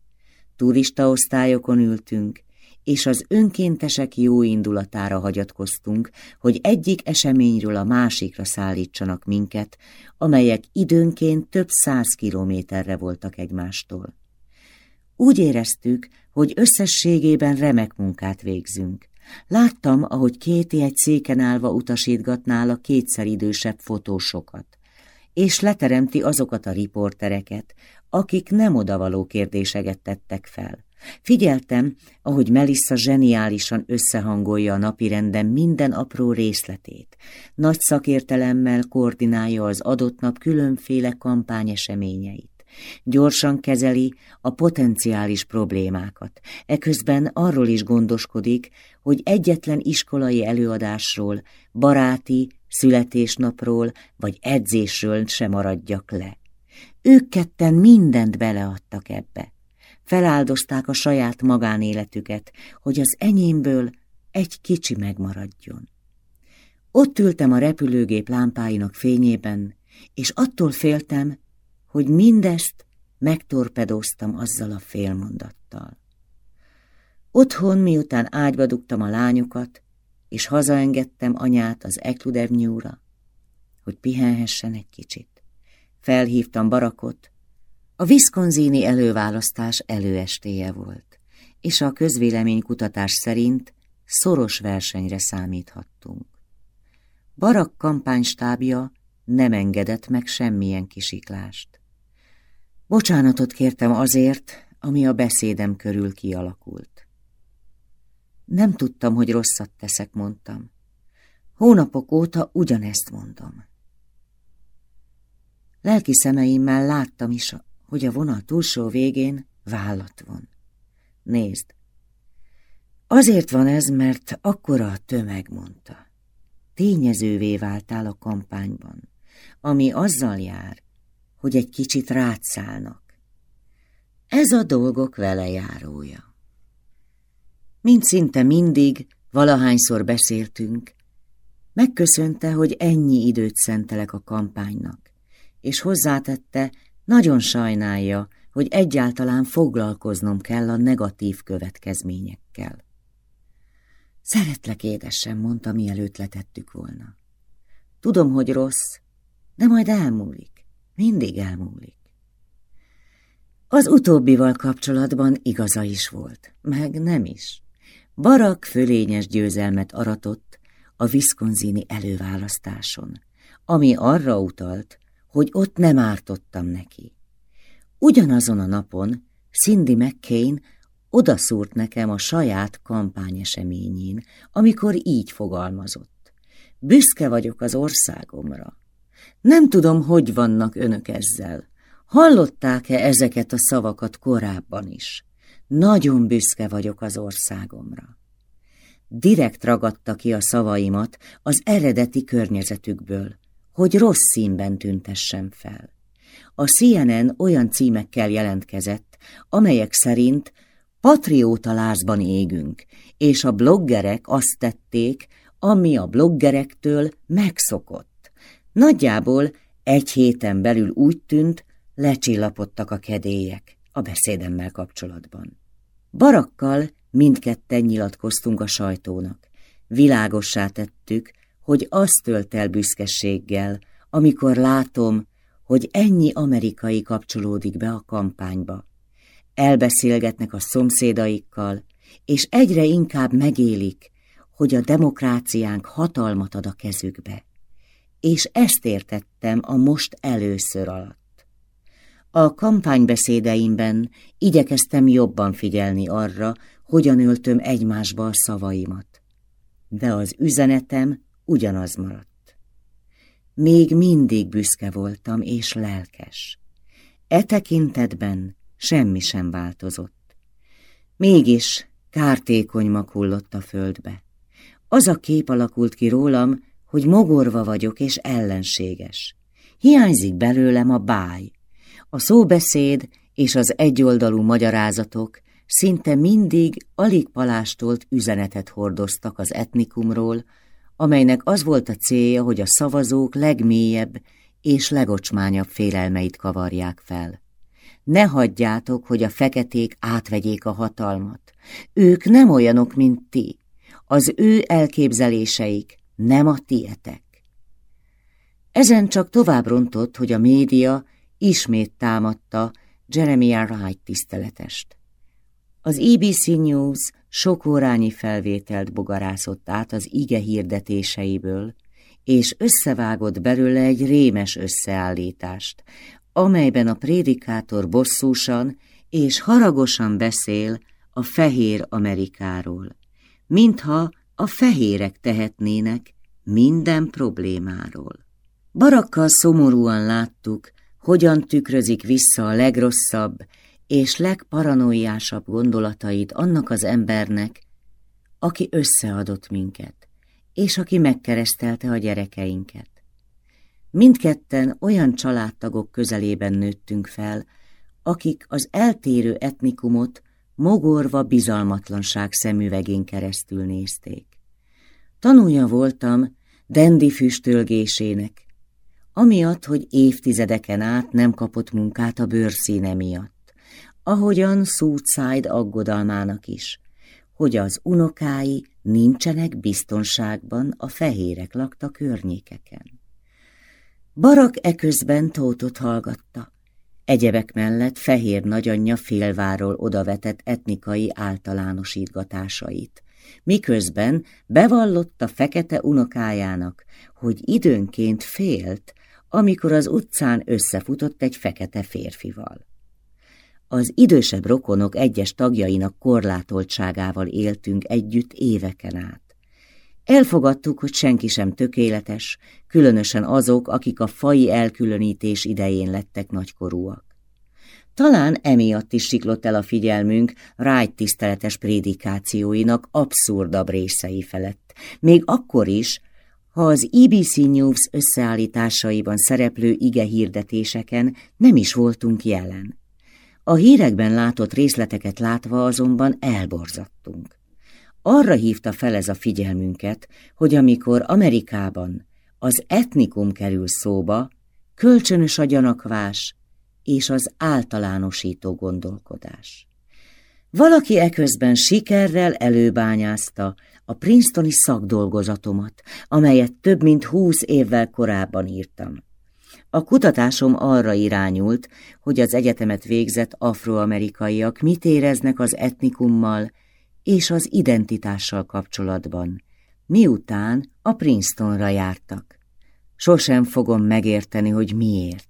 [SPEAKER 1] Turistaosztályokon ültünk, és az önkéntesek jó indulatára hagyatkoztunk, hogy egyik eseményről a másikra szállítsanak minket, amelyek időnként több száz kilométerre voltak egymástól. Úgy éreztük, hogy összességében remek munkát végzünk. Láttam, ahogy Kéti egy széken állva utasítgatnál a kétszer idősebb fotósokat, és leteremti azokat a riportereket, akik nem odavaló kérdéseket tettek fel. Figyeltem, ahogy Melissa zseniálisan összehangolja a napirenden minden apró részletét. Nagy szakértelemmel koordinálja az adott nap különféle kampányeseményeit. Gyorsan kezeli a potenciális problémákat. Eközben arról is gondoskodik, hogy egyetlen iskolai előadásról, baráti, születésnapról vagy edzésről se maradjak le. Ők ketten mindent beleadtak ebbe. Feláldozták a saját magánéletüket, hogy az enyémből egy kicsi megmaradjon. Ott ültem a repülőgép lámpáinak fényében, és attól féltem, hogy mindezt megtorpedoztam azzal a félmondattal. Otthon, miután ágyba dugtam a lányokat, és hazaengedtem anyát az Ekludevnyúra, hogy pihenhessen egy kicsit. Felhívtam Barakot, a viszkonzini előválasztás előestéje volt, és a közvéleménykutatás szerint szoros versenyre számíthattunk. Barak kampánystábja nem engedett meg semmilyen kisiklást. Bocsánatot kértem azért, ami a beszédem körül kialakult. Nem tudtam, hogy rosszat teszek, mondtam. Hónapok óta ugyanezt mondom. Lelki szemeimmel láttam is, hogy a vonal túlsó végén vállat van. Nézd, azért van ez, mert akkora a tömeg mondta. Tényezővé váltál a kampányban, ami azzal jár, hogy egy kicsit rátszálnak. Ez a dolgok vele járója. Mint szinte mindig, valahányszor beszéltünk, megköszönte, hogy ennyi időt szentelek a kampánynak, és hozzátette, nagyon sajnálja, hogy egyáltalán foglalkoznom kell a negatív következményekkel. Szeretlek, édesem, mondta, mielőtt letettük volna. Tudom, hogy rossz, de majd elmúlik. Mindig elmúlik. Az utóbbival kapcsolatban igaza is volt, meg nem is. Barak fölényes győzelmet aratott a viszkonzini előválasztáson, ami arra utalt, hogy ott nem ártottam neki. Ugyanazon a napon Cindy McCain odaszúrt nekem a saját kampányeseményén, amikor így fogalmazott. Büszke vagyok az országomra. Nem tudom, hogy vannak önök ezzel. Hallották-e ezeket a szavakat korábban is? Nagyon büszke vagyok az országomra. Direkt ragadta ki a szavaimat az eredeti környezetükből, hogy rossz színben tüntessem fel. A CNN olyan címekkel jelentkezett, amelyek szerint patrióta lázban égünk, és a bloggerek azt tették, ami a bloggerektől megszokott. Nagyjából egy héten belül úgy tűnt, lecsillapodtak a kedélyek a beszédemmel kapcsolatban. Barakkal mindketten nyilatkoztunk a sajtónak. Világossá tettük, hogy azt tölt el büszkeséggel, amikor látom, hogy ennyi amerikai kapcsolódik be a kampányba. Elbeszélgetnek a szomszédaikkal, és egyre inkább megélik, hogy a demokráciánk hatalmat ad a kezükbe. És ezt értettem a most először alatt. A kampánybeszédeimben igyekeztem jobban figyelni arra, hogyan öltöm egymásba a szavaimat. De az üzenetem ugyanaz maradt. Még mindig büszke voltam és lelkes. E tekintetben semmi sem változott. Mégis kártékony mag hullott a földbe. Az a kép alakult ki rólam, hogy mogorva vagyok és ellenséges. Hiányzik belőlem a báj. A szóbeszéd és az egyoldalú magyarázatok szinte mindig alig palástolt üzenetet hordoztak az etnikumról, amelynek az volt a célja, hogy a szavazók legmélyebb és legocsmányabb félelmeit kavarják fel. Ne hagyjátok, hogy a feketék átvegyék a hatalmat. Ők nem olyanok, mint ti. Az ő elképzeléseik nem a tietek. Ezen csak tovább rontott, hogy a média ismét támadta Jeremiah Wright tiszteletest. Az ABC News sok órányi felvételt bogarászott át az ige hirdetéseiből, és összevágott belőle egy rémes összeállítást, amelyben a prédikátor bosszúsan és haragosan beszél a fehér Amerikáról, mintha a fehérek tehetnének minden problémáról. Barakkal szomorúan láttuk, hogyan tükrözik vissza a legrosszabb és legparanoiásabb gondolatait annak az embernek, aki összeadott minket, és aki megkeresztelte a gyerekeinket. Mindketten olyan családtagok közelében nőttünk fel, akik az eltérő etnikumot mogorva bizalmatlanság szemüvegén keresztül nézték. Tanulja voltam Dendi füstölgésének, amiatt, hogy évtizedeken át nem kapott munkát a bőrszíne miatt, ahogyan Southside aggodalmának is, hogy az unokái nincsenek biztonságban a fehérek lakta környékeken. Barak eközben tótot hallgatta. Egyebek mellett fehér nagyanyja félváról odavetett etnikai általánosítgatásait, miközben bevallotta fekete unokájának, hogy időnként félt, amikor az utcán összefutott egy fekete férfival. Az idősebb rokonok egyes tagjainak korlátoltságával éltünk együtt éveken át. Elfogadtuk, hogy senki sem tökéletes, különösen azok, akik a fai elkülönítés idején lettek nagykorúak. Talán emiatt is siklott el a figyelmünk Wright tiszteletes prédikációinak abszurdabb részei felett, még akkor is, ha az EBC News összeállításaiban szereplő ige hirdetéseken nem is voltunk jelen. A hírekben látott részleteket látva azonban elborzadtunk. Arra hívta fel ez a figyelmünket, hogy amikor Amerikában az etnikum kerül szóba, kölcsönös a gyanakvás és az általánosító gondolkodás. Valaki eközben sikerrel előbányázta a Princetoni szakdolgozatomat, amelyet több mint húsz évvel korábban írtam. A kutatásom arra irányult, hogy az egyetemet végzett afroamerikaiak mit éreznek az etnikummal és az identitással kapcsolatban, miután a Princetonra jártak. Sosem fogom megérteni, hogy miért,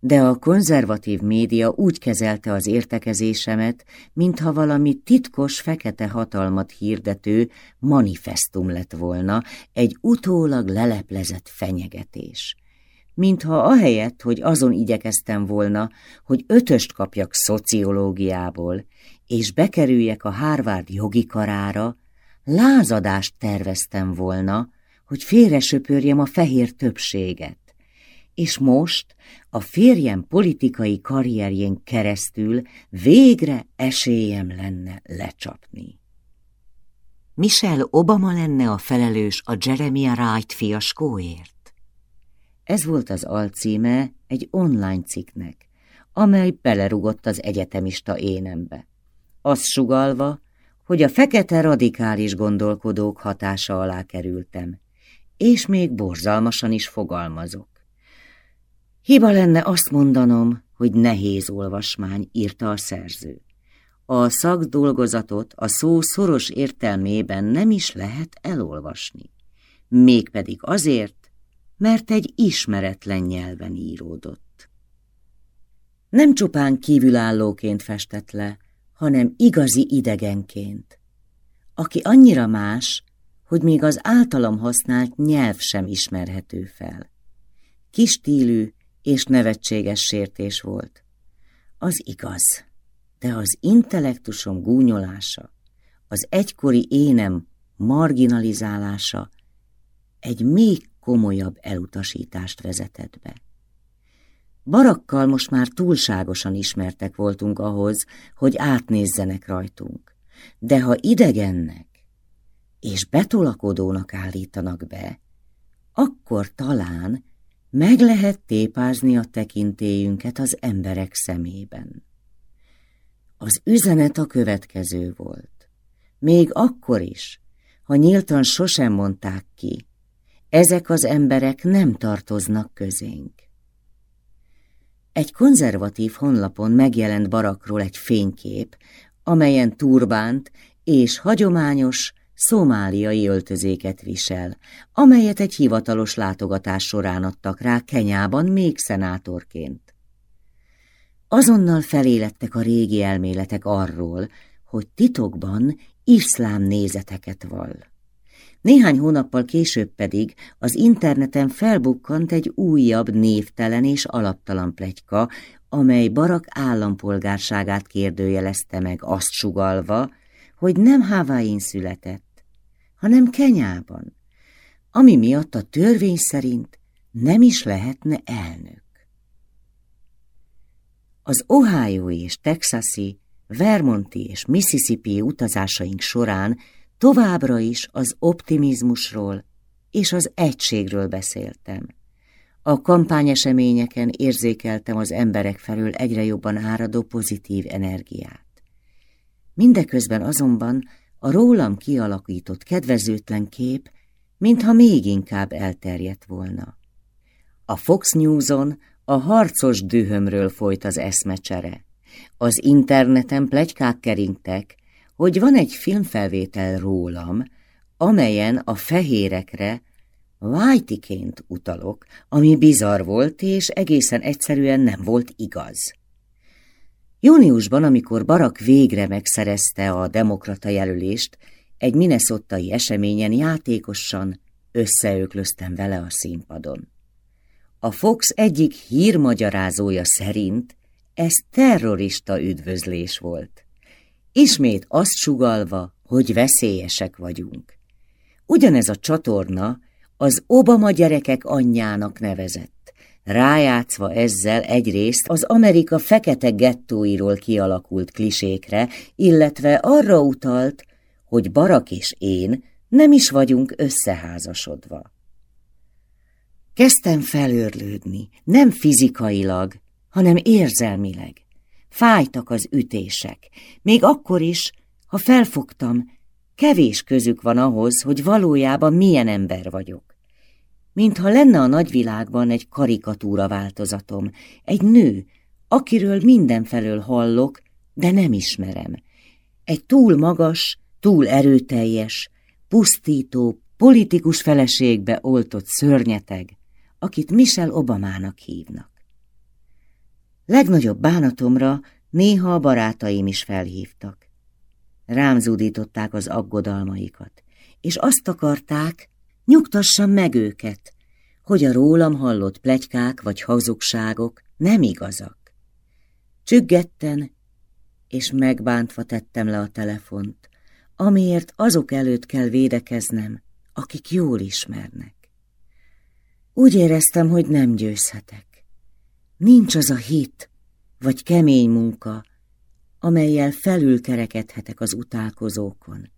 [SPEAKER 1] de a konzervatív média úgy kezelte az értekezésemet, mintha valami titkos fekete hatalmat hirdető manifestum lett volna, egy utólag leleplezett fenyegetés mintha ahelyett, hogy azon igyekeztem volna, hogy ötöst kapjak szociológiából, és bekerüljek a Harvard jogi karára, lázadást terveztem volna, hogy félresöpörjem a fehér többséget. És most a férjem politikai karrierjén keresztül végre esélyem lenne lecsapni. Michelle Obama lenne a felelős a Jeremiah Wright fiaskóért? Ez volt az alcíme egy online cikknek, amely belerugott az egyetemista énembe. Azt sugalva, hogy a fekete radikális gondolkodók hatása alá kerültem, és még borzalmasan is fogalmazok. Hiba lenne azt mondanom, hogy nehéz olvasmány, írta a szerző. A szakdolgozatot a szó szoros értelmében nem is lehet elolvasni. Mégpedig azért, mert egy ismeretlen nyelven íródott. Nem csupán kívülállóként festett le, hanem igazi idegenként, aki annyira más, hogy még az általam használt nyelv sem ismerhető fel. Kis stílű és nevetséges sértés volt. Az igaz, de az intellektusom gúnyolása, az egykori énem marginalizálása egy még komolyabb elutasítást vezetett be. Barakkal most már túlságosan ismertek voltunk ahhoz, hogy átnézzenek rajtunk, de ha idegennek és betolakodónak állítanak be, akkor talán meg lehet tépázni a tekintélyünket az emberek szemében. Az üzenet a következő volt. Még akkor is, ha nyíltan sosem mondták ki, ezek az emberek nem tartoznak közénk. Egy konzervatív honlapon megjelent barakról egy fénykép, amelyen turbánt és hagyományos szomáliai öltözéket visel, amelyet egy hivatalos látogatás során adtak rá Kenyában még szenátorként. Azonnal felélettek a régi elméletek arról, hogy titokban iszlám nézeteket vall. Néhány hónappal később pedig az interneten felbukkant egy újabb névtelen és alaptalan plegyka, amely Barak állampolgárságát kérdőjelezte meg azt sugalva, hogy nem Havain született, hanem Kenyában, ami miatt a törvény szerint nem is lehetne elnök. Az Ohio és Texasi, Vermonti és Mississippi utazásaink során továbbra is az optimizmusról és az egységről beszéltem. A kampányeseményeken érzékeltem az emberek felől egyre jobban áradó pozitív energiát. Mindeközben azonban a rólam kialakított kedvezőtlen kép, mintha még inkább elterjedt volna. A Fox News-on a harcos dühömről folyt az eszmecsere. Az interneten plegykák keringtek, hogy van egy filmfelvétel rólam, amelyen a fehérekre Whitey-ként utalok, ami bizarr volt, és egészen egyszerűen nem volt igaz. Júniusban, amikor Barak végre megszerezte a demokrata jelölést, egy minnesottai eseményen játékosan összeöklöztem vele a színpadon. A Fox egyik hírmagyarázója szerint ez terrorista üdvözlés volt. Ismét azt sugalva, hogy veszélyesek vagyunk. Ugyanez a csatorna az Obama gyerekek anyjának nevezett, rájátszva ezzel egyrészt az Amerika fekete gettóiról kialakult klisékre, illetve arra utalt, hogy Barak és én nem is vagyunk összeházasodva. Kezdtem felőrlődni, nem fizikailag, hanem érzelmileg. Fájtak az ütések, még akkor is, ha felfogtam, kevés közük van ahhoz, hogy valójában milyen ember vagyok. Mintha lenne a nagyvilágban egy karikatúra változatom, egy nő, akiről mindenfelől hallok, de nem ismerem. Egy túl magas, túl erőteljes, pusztító, politikus feleségbe oltott szörnyeteg, akit Michelle Obamának hívnak. Legnagyobb bánatomra néha a barátaim is felhívtak. Rám zúdították az aggodalmaikat, és azt akarták, nyugtassam meg őket, hogy a rólam hallott plegykák vagy hazugságok nem igazak. Csüggetten és megbántva tettem le a telefont, amiért azok előtt kell védekeznem, akik jól ismernek. Úgy éreztem, hogy nem győzhetek. Nincs az a hit, vagy kemény munka, amelyel felülkerekedhetek az utálkozókon.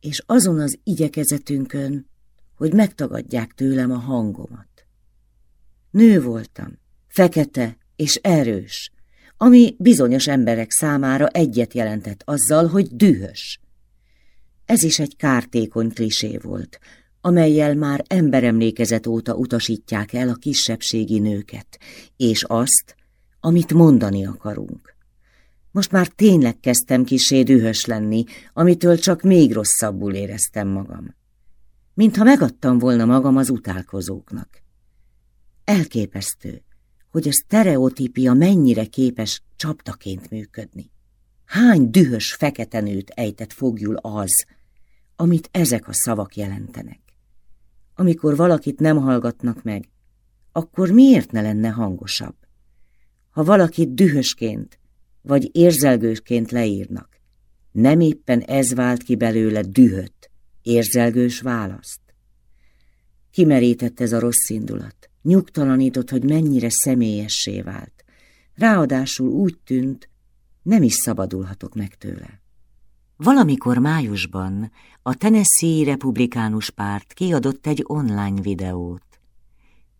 [SPEAKER 1] És azon az igyekezetünkön, hogy megtagadják tőlem a hangomat. Nő voltam, fekete és erős, ami bizonyos emberek számára egyet jelentett azzal, hogy dühös. Ez is egy kártékony klisé volt, amelyel már emberemlékezet óta utasítják el a kisebbségi nőket, és azt, amit mondani akarunk. Most már tényleg kezdtem kisé dühös lenni, amitől csak még rosszabbul éreztem magam. Mintha megadtam volna magam az utálkozóknak. Elképesztő, hogy a sztereotípia mennyire képes csaptaként működni. Hány dühös fekete nőt ejtett fogjul az, amit ezek a szavak jelentenek. Amikor valakit nem hallgatnak meg, akkor miért ne lenne hangosabb? Ha valakit dühösként vagy érzelgősként leírnak, nem éppen ez vált ki belőle dühöt, érzelgős választ? Kimerített ez a rossz indulat, nyugtalanított, hogy mennyire személyessé vált. Ráadásul úgy tűnt, nem is szabadulhatok meg tőle. Valamikor májusban a Tennessee Republikánus Párt kiadott egy online videót.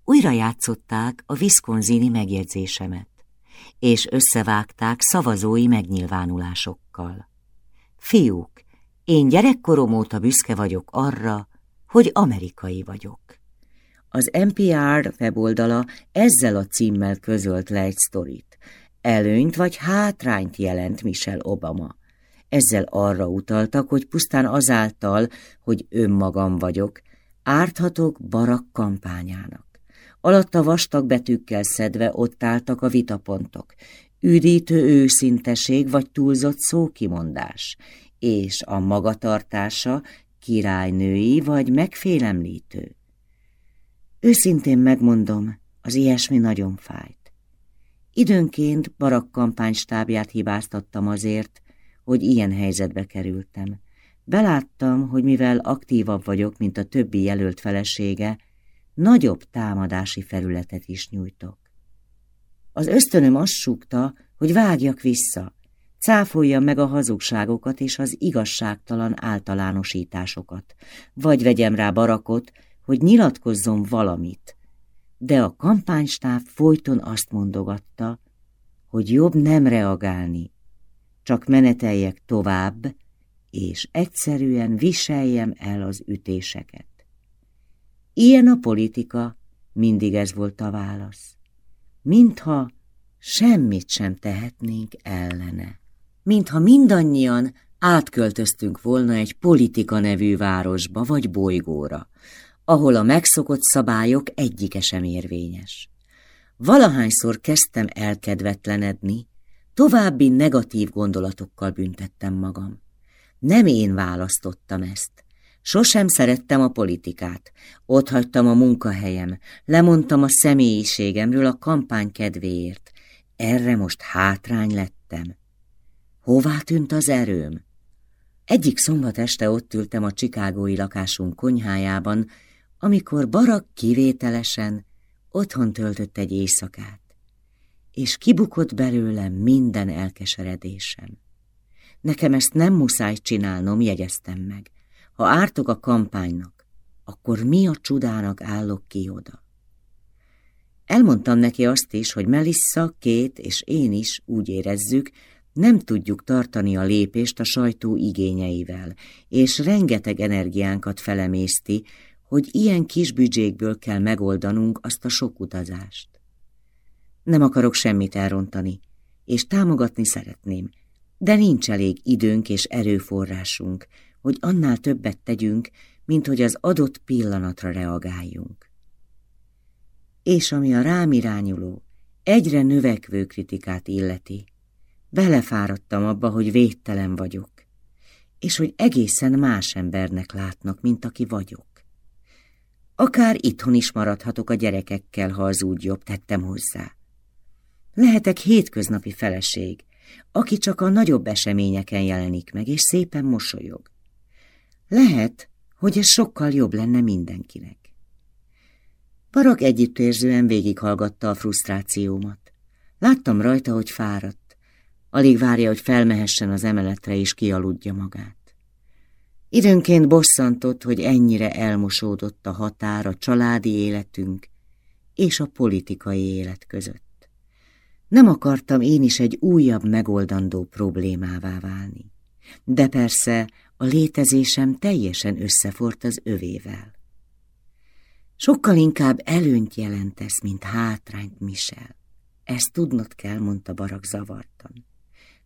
[SPEAKER 1] Újra játszották a viszkonzini megjegyzésemet, és összevágták szavazói megnyilvánulásokkal. Fiúk, én gyerekkorom óta büszke vagyok arra, hogy amerikai vagyok. Az NPR weboldala ezzel a címmel közölt le egy sztorit. Előnyt vagy hátrányt jelent Michelle Obama. Ezzel arra utaltak, hogy pusztán azáltal, hogy önmagam vagyok, árthatok Barak kampányának. Alatta vastag betűkkel szedve ott álltak a vitapontok, üdítő őszinteség vagy túlzott szókimondás, és a magatartása királynői vagy megfélemlítő. Őszintén megmondom, az ilyesmi nagyon fájt. Időnként Barak kampánystábját hibáztattam azért, hogy ilyen helyzetbe kerültem. Beláttam, hogy mivel aktívabb vagyok, mint a többi jelölt felesége, nagyobb támadási felületet is nyújtok. Az ösztönöm azt súgta, hogy vágjak vissza, cáfoljam meg a hazugságokat és az igazságtalan általánosításokat, vagy vegyem rá barakot, hogy nyilatkozzon valamit. De a kampánystáv folyton azt mondogatta, hogy jobb nem reagálni, csak meneteljek tovább, és egyszerűen viseljem el az ütéseket. Ilyen a politika, mindig ez volt a válasz. Mintha semmit sem tehetnénk ellene. Mintha mindannyian átköltöztünk volna egy politika nevű városba vagy bolygóra, ahol a megszokott szabályok egyike sem érvényes. Valahányszor kezdtem elkedvetlenedni, további negatív gondolatokkal büntettem magam. Nem én választottam ezt, Sosem szerettem a politikát. Ott hagytam a munkahelyem, lemondtam a személyiségemről a kampány kedvéért. Erre most hátrány lettem. Hová tűnt az erőm? Egyik szombat este ott ültem a csikágói lakásunk konyhájában, amikor Barak kivételesen otthon töltött egy éjszakát, és kibukott belőlem minden elkeseredésem. Nekem ezt nem muszáj csinálnom, jegyeztem meg. Ha ártok a kampánynak, akkor mi a csudának állok ki oda? Elmondtam neki azt is, hogy Melissa, Két és én is úgy érezzük, nem tudjuk tartani a lépést a sajtó igényeivel, és rengeteg energiánkat felemészti, hogy ilyen kis büdzsékből kell megoldanunk azt a sok utazást. Nem akarok semmit elrontani, és támogatni szeretném, de nincs elég időnk és erőforrásunk, hogy annál többet tegyünk, mint hogy az adott pillanatra reagáljunk. És ami a rám irányuló, egyre növekvő kritikát illeti, belefáradtam abba, hogy védtelen vagyok, és hogy egészen más embernek látnak, mint aki vagyok. Akár itthon is maradhatok a gyerekekkel, ha az úgy jobb, tettem hozzá. Lehetek hétköznapi feleség, aki csak a nagyobb eseményeken jelenik meg, és szépen mosolyog. Lehet, hogy ez sokkal jobb lenne mindenkinek. Parak együttérzően végighallgatta a frusztrációmat. Láttam rajta, hogy fáradt. Alig várja, hogy felmehessen az emeletre és kialudja magát. Időnként bosszantott, hogy ennyire elmosódott a határ a családi életünk és a politikai élet között. Nem akartam én is egy újabb megoldandó problémává válni. De persze a létezésem teljesen összefort az övével. Sokkal inkább előnyt jelentesz, mint hátrányt, Michel. Ezt tudnod kell, mondta Barak zavartan.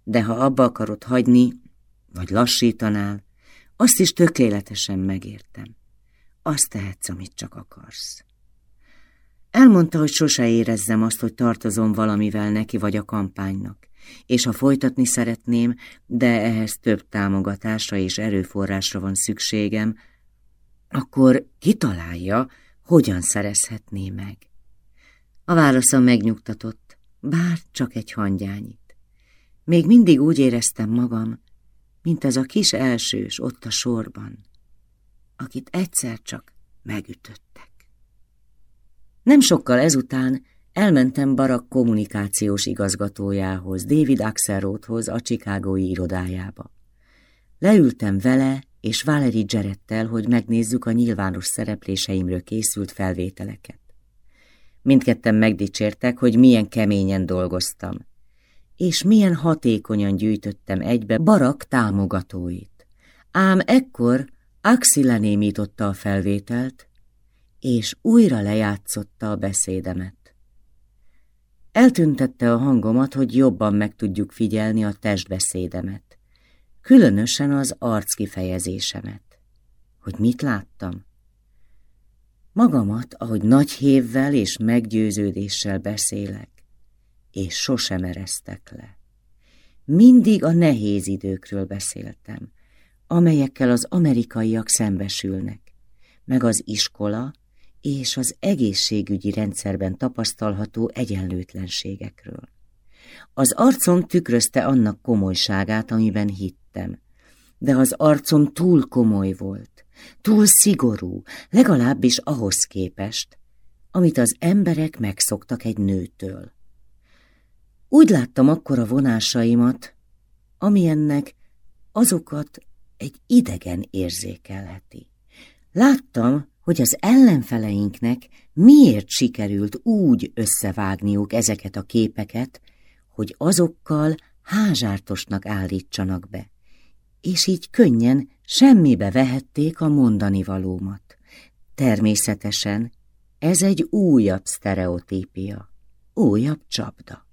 [SPEAKER 1] De ha abba akarod hagyni, vagy lassítanál, azt is tökéletesen megértem. Azt tehetsz, amit csak akarsz. Elmondta, hogy sose érezzem azt, hogy tartozom valamivel neki vagy a kampánynak, és ha folytatni szeretném, de ehhez több támogatásra és erőforrásra van szükségem, akkor kitalálja, hogyan szerezhetné meg. A válaszom megnyugtatott, bár csak egy hangyányit. Még mindig úgy éreztem magam, mint ez a kis elsős ott a sorban, akit egyszer csak megütöttek. Nem sokkal ezután elmentem Barak kommunikációs igazgatójához, David Axelrodhoz a Chicagói irodájába. Leültem vele és Valerie Jarrettel, hogy megnézzük a nyilvános szerepléseimről készült felvételeket. Mindketten megdicsértek, hogy milyen keményen dolgoztam, és milyen hatékonyan gyűjtöttem egybe Barak támogatóit. Ám ekkor Axi lenémította a felvételt, és újra lejátszotta a beszédemet. Eltüntette a hangomat, hogy jobban meg tudjuk figyelni a testbeszédemet, különösen az arckifejezésemet. Hogy mit láttam? Magamat, ahogy nagy hévvel és meggyőződéssel beszélek, és sosem eresztek le. Mindig a nehéz időkről beszéltem, amelyekkel az amerikaiak szembesülnek, meg az iskola és az egészségügyi rendszerben tapasztalható egyenlőtlenségekről. Az arcom tükrözte annak komolyságát, amiben hittem, de az arcom túl komoly volt, túl szigorú, legalábbis ahhoz képest, amit az emberek megszoktak egy nőtől. Úgy láttam akkor a vonásaimat, amilyennek azokat egy idegen érzékelheti. Láttam, hogy az ellenfeleinknek miért sikerült úgy összevágniuk ezeket a képeket, hogy azokkal házártosnak állítsanak be, és így könnyen semmibe vehették a mondani valómat. Természetesen ez egy újabb sztereotípia, újabb csapda.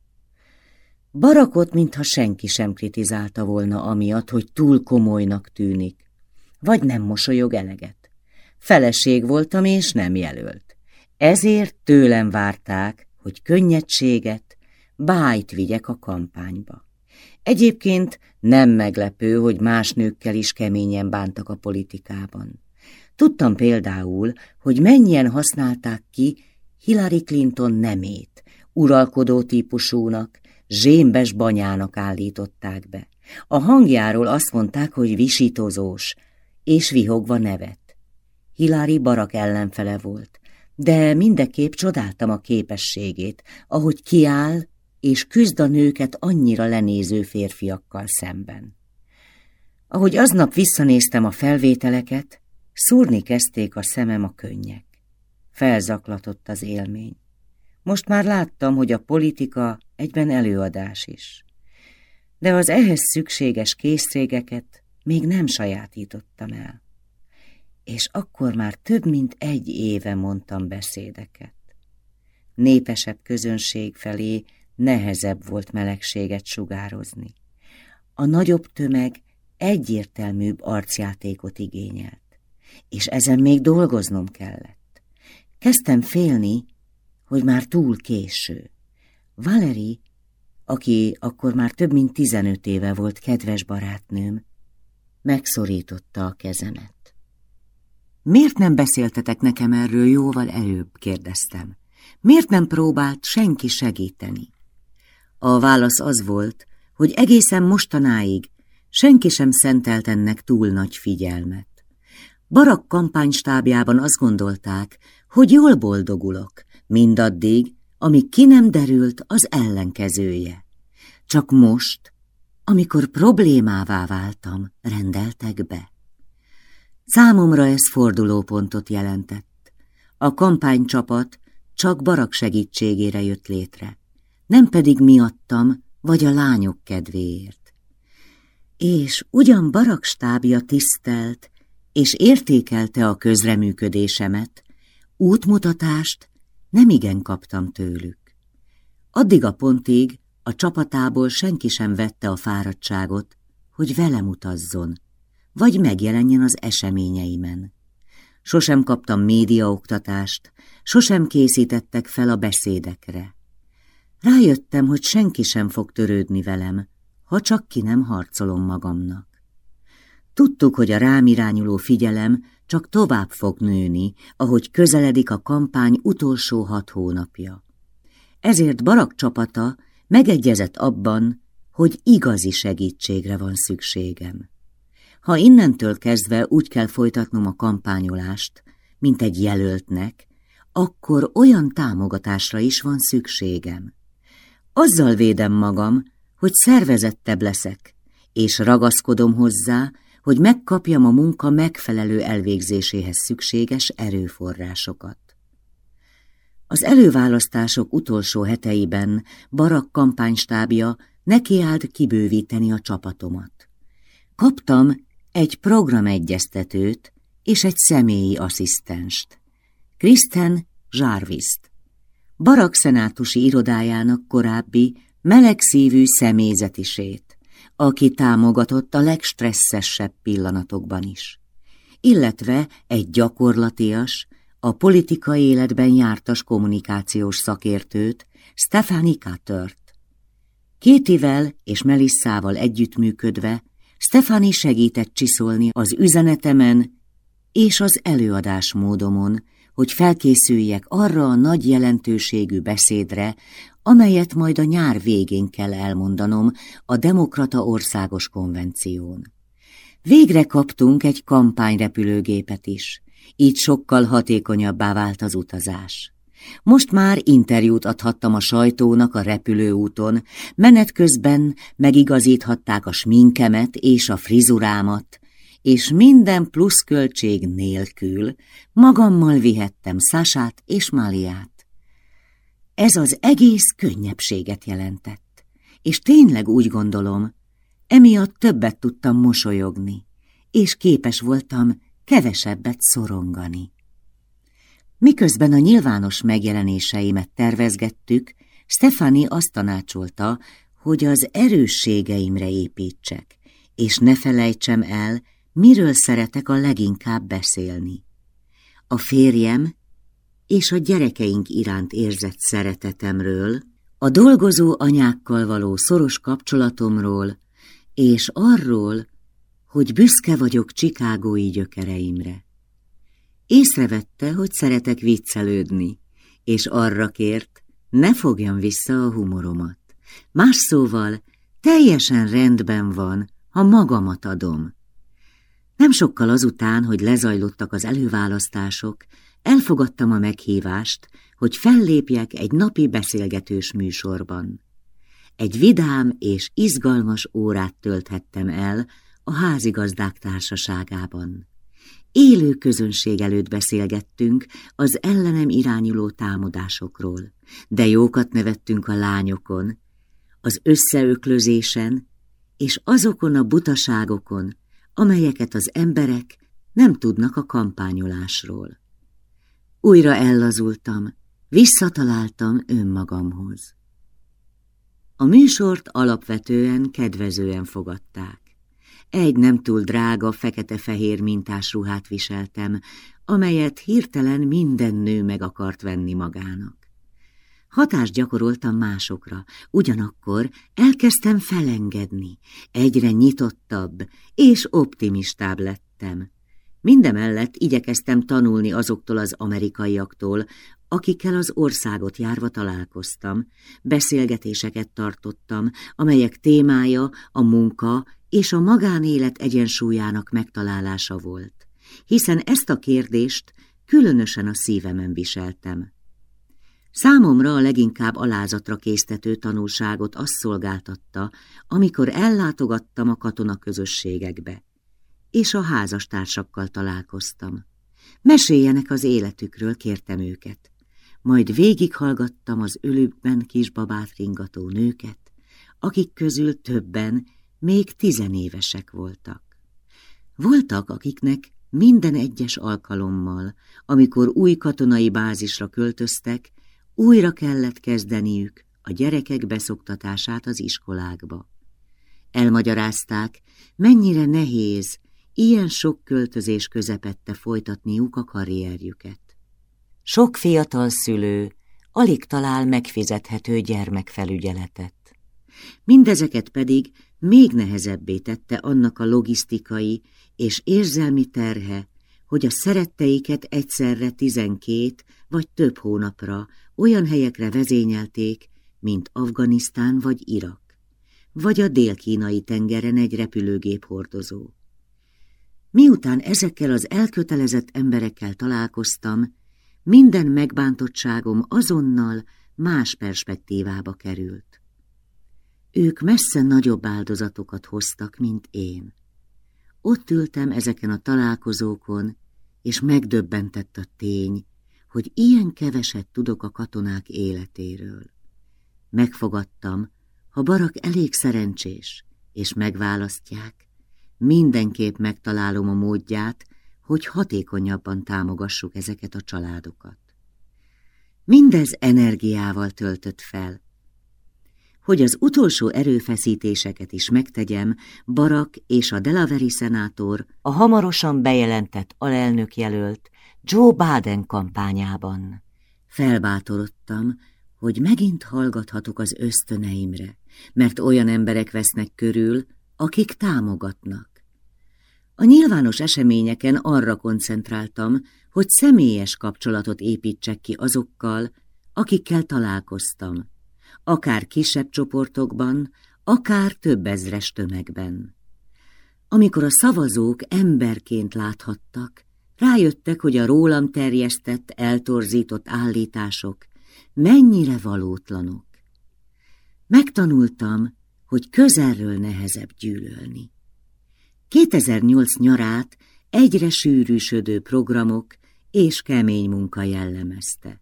[SPEAKER 1] Barakot, mintha senki sem kritizálta volna amiatt, hogy túl komolynak tűnik, vagy nem mosolyog eleget. Feleség voltam és nem jelölt. Ezért tőlem várták, hogy könnyedséget, bájt vigyek a kampányba. Egyébként nem meglepő, hogy más nőkkel is keményen bántak a politikában. Tudtam például, hogy mennyien használták ki Hillary Clinton nemét, uralkodó típusúnak, zsémbes banyának állították be. A hangjáról azt mondták, hogy visítozós, és vihogva nevet. Hilári barak ellenfele volt, de mindenképp csodáltam a képességét, ahogy kiáll és küzd a nőket annyira lenéző férfiakkal szemben. Ahogy aznap visszanéztem a felvételeket, szúrni kezdték a szemem a könnyek. Felzaklatott az élmény. Most már láttam, hogy a politika egyben előadás is. De az ehhez szükséges készségeket még nem sajátítottam el és akkor már több mint egy éve mondtam beszédeket. Népesebb közönség felé nehezebb volt melegséget sugározni. A nagyobb tömeg egyértelműbb arcjátékot igényelt, és ezen még dolgoznom kellett. Kezdtem félni, hogy már túl késő. Valeri, aki akkor már több mint tizenöt éve volt kedves barátnőm, megszorította a kezemet. Miért nem beszéltetek nekem erről jóval előbb, kérdeztem. Miért nem próbált senki segíteni? A válasz az volt, hogy egészen mostanáig senki sem szentelt ennek túl nagy figyelmet. Barak kampánystábjában azt gondolták, hogy jól boldogulok, mindaddig, amíg ki nem derült az ellenkezője. Csak most, amikor problémává váltam, rendeltek be. Számomra ez fordulópontot jelentett. A kampánycsapat csak Barak segítségére jött létre, nem pedig miattam vagy a lányok kedvéért. És ugyan Barak stábja tisztelt és értékelte a közreműködésemet, Útmutatást nem igen kaptam tőlük. Addig a pontig a csapatából senki sem vette a fáradtságot, hogy velem utazzon, vagy megjelenjen az eseményeimen. Sosem kaptam médiaoktatást, sosem készítettek fel a beszédekre. Rájöttem, hogy senki sem fog törődni velem, ha csak ki nem harcolom magamnak. Tudtuk, hogy a rám irányuló figyelem csak tovább fog nőni, ahogy közeledik a kampány utolsó hat hónapja. Ezért Barak csapata megegyezett abban, hogy igazi segítségre van szükségem. Ha innentől kezdve úgy kell folytatnom a kampányolást, mint egy jelöltnek, akkor olyan támogatásra is van szükségem. Azzal védem magam, hogy szervezettebb leszek, és ragaszkodom hozzá, hogy megkapjam a munka megfelelő elvégzéséhez szükséges erőforrásokat. Az előválasztások utolsó heteiben Barak kampánystábja nekiállt kibővíteni a csapatomat. Kaptam egy programegyeztetőt és egy személyi asszisztenst, Kristen Jarvist, Barak szenátusi irodájának korábbi melegszívű személyzetisét, aki támogatott a legstresszesebb pillanatokban is, illetve egy gyakorlatias, a politikai életben jártas kommunikációs szakértőt, Stefani Cuttert. Kétivel és Melissával együttműködve Stefani segített csiszolni az üzenetemen és az előadásmódomon, hogy felkészüljek arra a nagy jelentőségű beszédre, amelyet majd a nyár végén kell elmondanom a Demokrata Országos Konvención. Végre kaptunk egy kampányrepülőgépet is, így sokkal hatékonyabbá vált az utazás. Most már interjút adhattam a sajtónak a repülőúton, menet közben megigazíthatták a sminkemet és a frizurámat, és minden pluszköltség nélkül magammal vihettem Szását és Máliát. Ez az egész könnyebbséget jelentett, és tényleg úgy gondolom, emiatt többet tudtam mosolyogni, és képes voltam kevesebbet szorongani. Miközben a nyilvános megjelenéseimet tervezgettük, Stefani azt tanácsolta, hogy az erősségeimre építsek, és ne felejtsem el, miről szeretek a leginkább beszélni. A férjem és a gyerekeink iránt érzett szeretetemről, a dolgozó anyákkal való szoros kapcsolatomról, és arról, hogy büszke vagyok csikágói gyökereimre. Észrevette, hogy szeretek viccelődni, és arra kért, ne fogjam vissza a humoromat. Más szóval, teljesen rendben van, ha magamat adom. Nem sokkal azután, hogy lezajlottak az előválasztások, elfogadtam a meghívást, hogy fellépjek egy napi beszélgetős műsorban. Egy vidám és izgalmas órát tölthettem el a házigazdák társaságában. Élő közönség előtt beszélgettünk az ellenem irányuló támadásokról, de jókat nevettünk a lányokon, az összeöklözésen és azokon a butaságokon, amelyeket az emberek nem tudnak a kampányolásról. Újra ellazultam, visszataláltam önmagamhoz. A műsort alapvetően kedvezően fogadták. Egy nem túl drága, fekete-fehér mintás ruhát viseltem, amelyet hirtelen minden nő meg akart venni magának. Hatást gyakoroltam másokra, ugyanakkor elkezdtem felengedni, egyre nyitottabb és optimistább lettem. Mindemellett igyekeztem tanulni azoktól az amerikaiaktól, akikkel az országot járva találkoztam. Beszélgetéseket tartottam, amelyek témája a munka és a magánélet egyensúlyának megtalálása volt, hiszen ezt a kérdést különösen a szívemen viseltem. Számomra a leginkább alázatra késztető tanulságot azt szolgáltatta, amikor ellátogattam a katonaközösségekbe, és a házastársakkal találkoztam. Meséljenek az életükről, kértem őket. Majd végighallgattam az ölükben kisbabát ringató nőket, akik közül többen még tizenévesek voltak. Voltak, akiknek minden egyes alkalommal, amikor új katonai bázisra költöztek, újra kellett kezdeniük a gyerekek beszoktatását az iskolákba. Elmagyarázták, mennyire nehéz ilyen sok költözés közepette folytatniuk a karrierjüket. Sok fiatal szülő alig talál megfizethető gyermekfelügyeletet. Mindezeket pedig még nehezebbé tette annak a logisztikai és érzelmi terhe, hogy a szeretteiket egyszerre tizenkét vagy több hónapra olyan helyekre vezényelték, mint Afganisztán vagy Irak, vagy a dél-kínai tengeren egy repülőgép hordozó. Miután ezekkel az elkötelezett emberekkel találkoztam, minden megbántottságom azonnal más perspektívába került. Ők messze nagyobb áldozatokat hoztak, mint én. Ott ültem ezeken a találkozókon, és megdöbbentett a tény, hogy ilyen keveset tudok a katonák életéről. Megfogadtam, ha Barak elég szerencsés, és megválasztják, mindenképp megtalálom a módját, hogy hatékonyabban támogassuk ezeket a családokat. Mindez energiával töltött fel. Hogy az utolsó erőfeszítéseket is megtegyem, Barak és a Delaveri szenátor a hamarosan bejelentett alelnök jelölt Joe Biden kampányában. Felbátorodtam, hogy megint hallgathatok az ösztöneimre, mert olyan emberek vesznek körül, akik támogatnak. A nyilvános eseményeken arra koncentráltam, hogy személyes kapcsolatot építsek ki azokkal, akikkel találkoztam, akár kisebb csoportokban, akár több ezres tömegben. Amikor a szavazók emberként láthattak, rájöttek, hogy a rólam terjesztett, eltorzított állítások mennyire valótlanok. Megtanultam, hogy közelről nehezebb gyűlölni. 2008 nyarát egyre sűrűsödő programok és kemény munka jellemezte,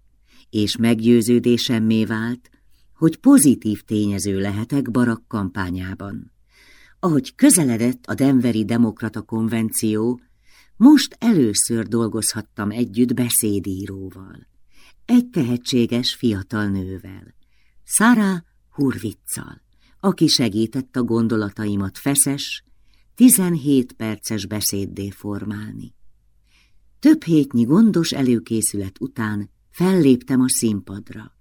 [SPEAKER 1] és meggyőződésemmé vált, hogy pozitív tényező lehetek Barak kampányában. Ahogy közeledett a Denveri Demokrata Konvenció, most először dolgozhattam együtt beszédíróval, egy tehetséges fiatal nővel, Sarah Hurviccal, aki segített a gondolataimat feszes, 17 perces beszéddé formálni. Több hétnyi gondos előkészület után felléptem a színpadra.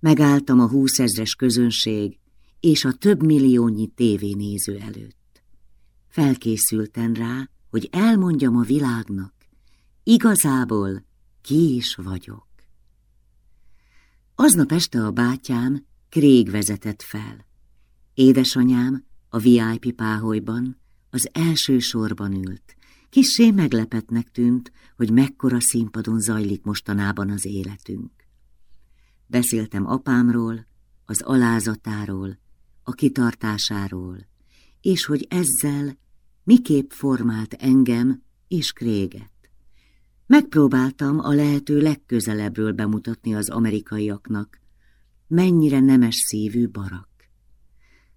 [SPEAKER 1] Megálltam a húszezres közönség és a több milliónyi tévénéző előtt. Felkészülten rá, hogy elmondjam a világnak, igazából ki is vagyok. Aznap este a bátyám Krég vezetett fel. Édesanyám a VIP páholyban az első sorban ült. Kissé meglepetnek tűnt, hogy mekkora színpadon zajlik mostanában az életünk. Beszéltem apámról, az alázatáról, a kitartásáról, és hogy ezzel miképp formált engem és Kréget. Megpróbáltam a lehető legközelebbről bemutatni az amerikaiaknak, mennyire nemes szívű barak.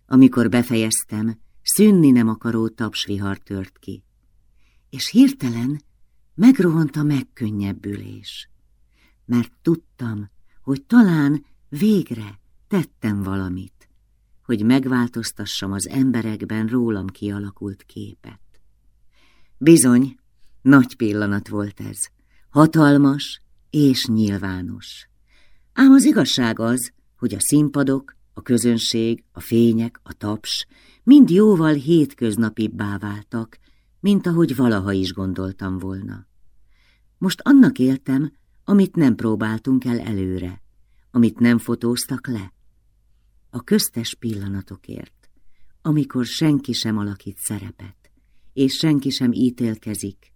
[SPEAKER 1] Amikor befejeztem, szűnni nem akaró tapsvihar tört ki, és hirtelen megrohant a megkönnyebbülés, mert tudtam, hogy talán végre tettem valamit, hogy megváltoztassam az emberekben rólam kialakult képet. Bizony, nagy pillanat volt ez, hatalmas és nyilvános. Ám az igazság az, hogy a színpadok, a közönség, a fények, a taps mind jóval hétköznapibbá váltak, mint ahogy valaha is gondoltam volna. Most annak éltem, amit nem próbáltunk el előre, amit nem fotóztak le. A köztes pillanatokért, amikor senki sem alakít szerepet, és senki sem ítélkezik,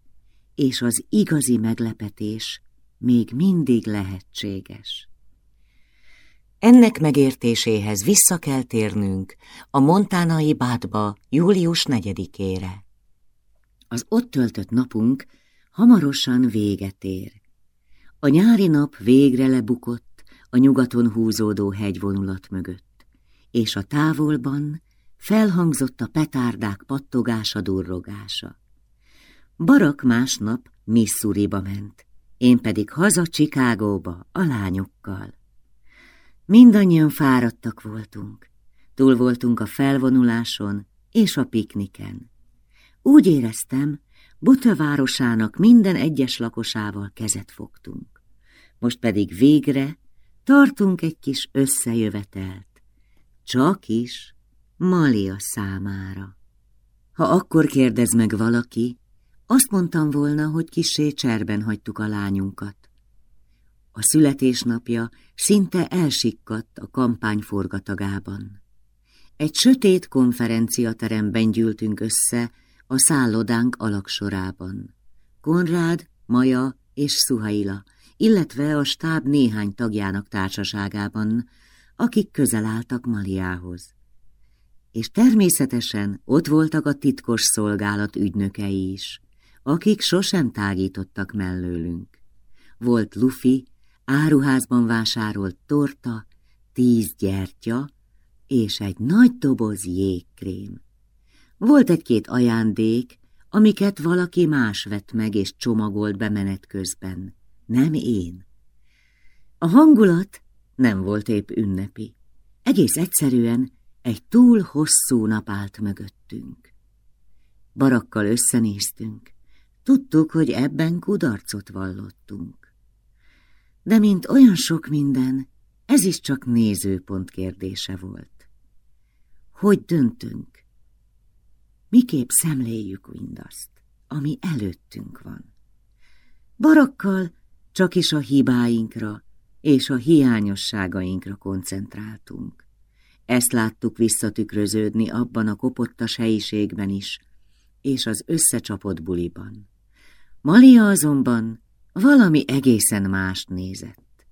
[SPEAKER 1] és az igazi meglepetés még mindig lehetséges. Ennek megértéséhez vissza kell térnünk a montánai bádba július negyedikére. Az ott töltött napunk hamarosan véget ér. A nyári nap végre lebukott a nyugaton húzódó hegyvonulat mögött, és a távolban felhangzott a petárdák pattogása, durrogása. Barak másnap Missouriba ment, én pedig haza Csikágóba a lányokkal. Mindannyian fáradtak voltunk, túl voltunk a felvonuláson és a pikniken. Úgy éreztem, Buta városának minden egyes lakosával kezet fogtunk. Most pedig végre tartunk egy kis összejövetelt. Csak is Malia számára. Ha akkor kérdez meg valaki, azt mondtam volna, hogy kisé cserben hagytuk a lányunkat. A születésnapja szinte elsikkadt a kampány forgatagában. Egy sötét konferenciateremben gyűltünk össze a szállodánk alaksorában. Konrád, Maja és Szuhaila, illetve a stáb néhány tagjának társaságában, akik közel álltak Maliához. És természetesen ott voltak a titkos szolgálat ügynökei is, akik sosem tágítottak mellőlünk. Volt Luffy, áruházban vásárolt torta, tíz gyertya és egy nagy doboz jégkrém. Volt egy-két ajándék, amiket valaki más vett meg és csomagolt be menet közben, nem én. A hangulat nem volt épp ünnepi. Egész egyszerűen egy túl hosszú nap állt mögöttünk. Barakkal összenéztünk. Tudtuk, hogy ebben kudarcot vallottunk. De mint olyan sok minden, ez is csak nézőpont kérdése volt. Hogy döntünk? Miképp szemléljük mindazt, ami előttünk van? Barakkal csak is a hibáinkra és a hiányosságainkra koncentráltunk. Ezt láttuk visszatükröződni abban a kopottas helyiségben is, és az összecsapott buliban. Malia azonban valami egészen mást nézett,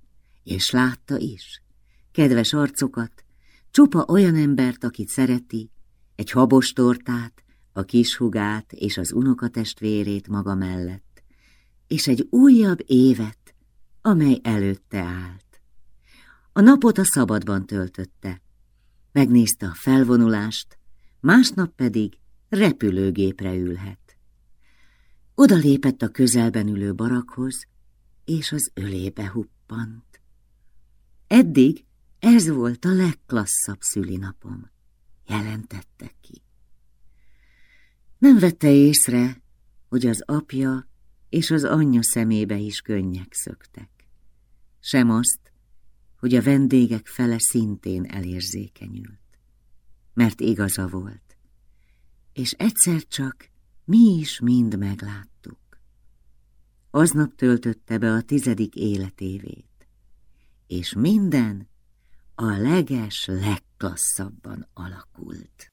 [SPEAKER 1] és látta is. Kedves arcokat, csupa olyan embert, akit szereti, egy habos tortát, a kishugát és az unokatestvérét maga mellett, és egy újabb évet, amely előtte állt. A napot a szabadban töltötte, megnézte a felvonulást, másnap pedig repülőgépre ülhet. Oda lépett a közelben ülő barakhoz, és az ölébe huppant. Eddig ez volt a legklasszabb szülinapom, jelentette ki. Nem vette észre, hogy az apja és az anyja szemébe is könnyek szöktek. Sem azt, hogy a vendégek fele szintén elérzékenyült. Mert igaza volt, és egyszer csak mi is mind megláttuk. Aznap töltötte be a tizedik életévét, és minden a leges, legklasszabban alakult.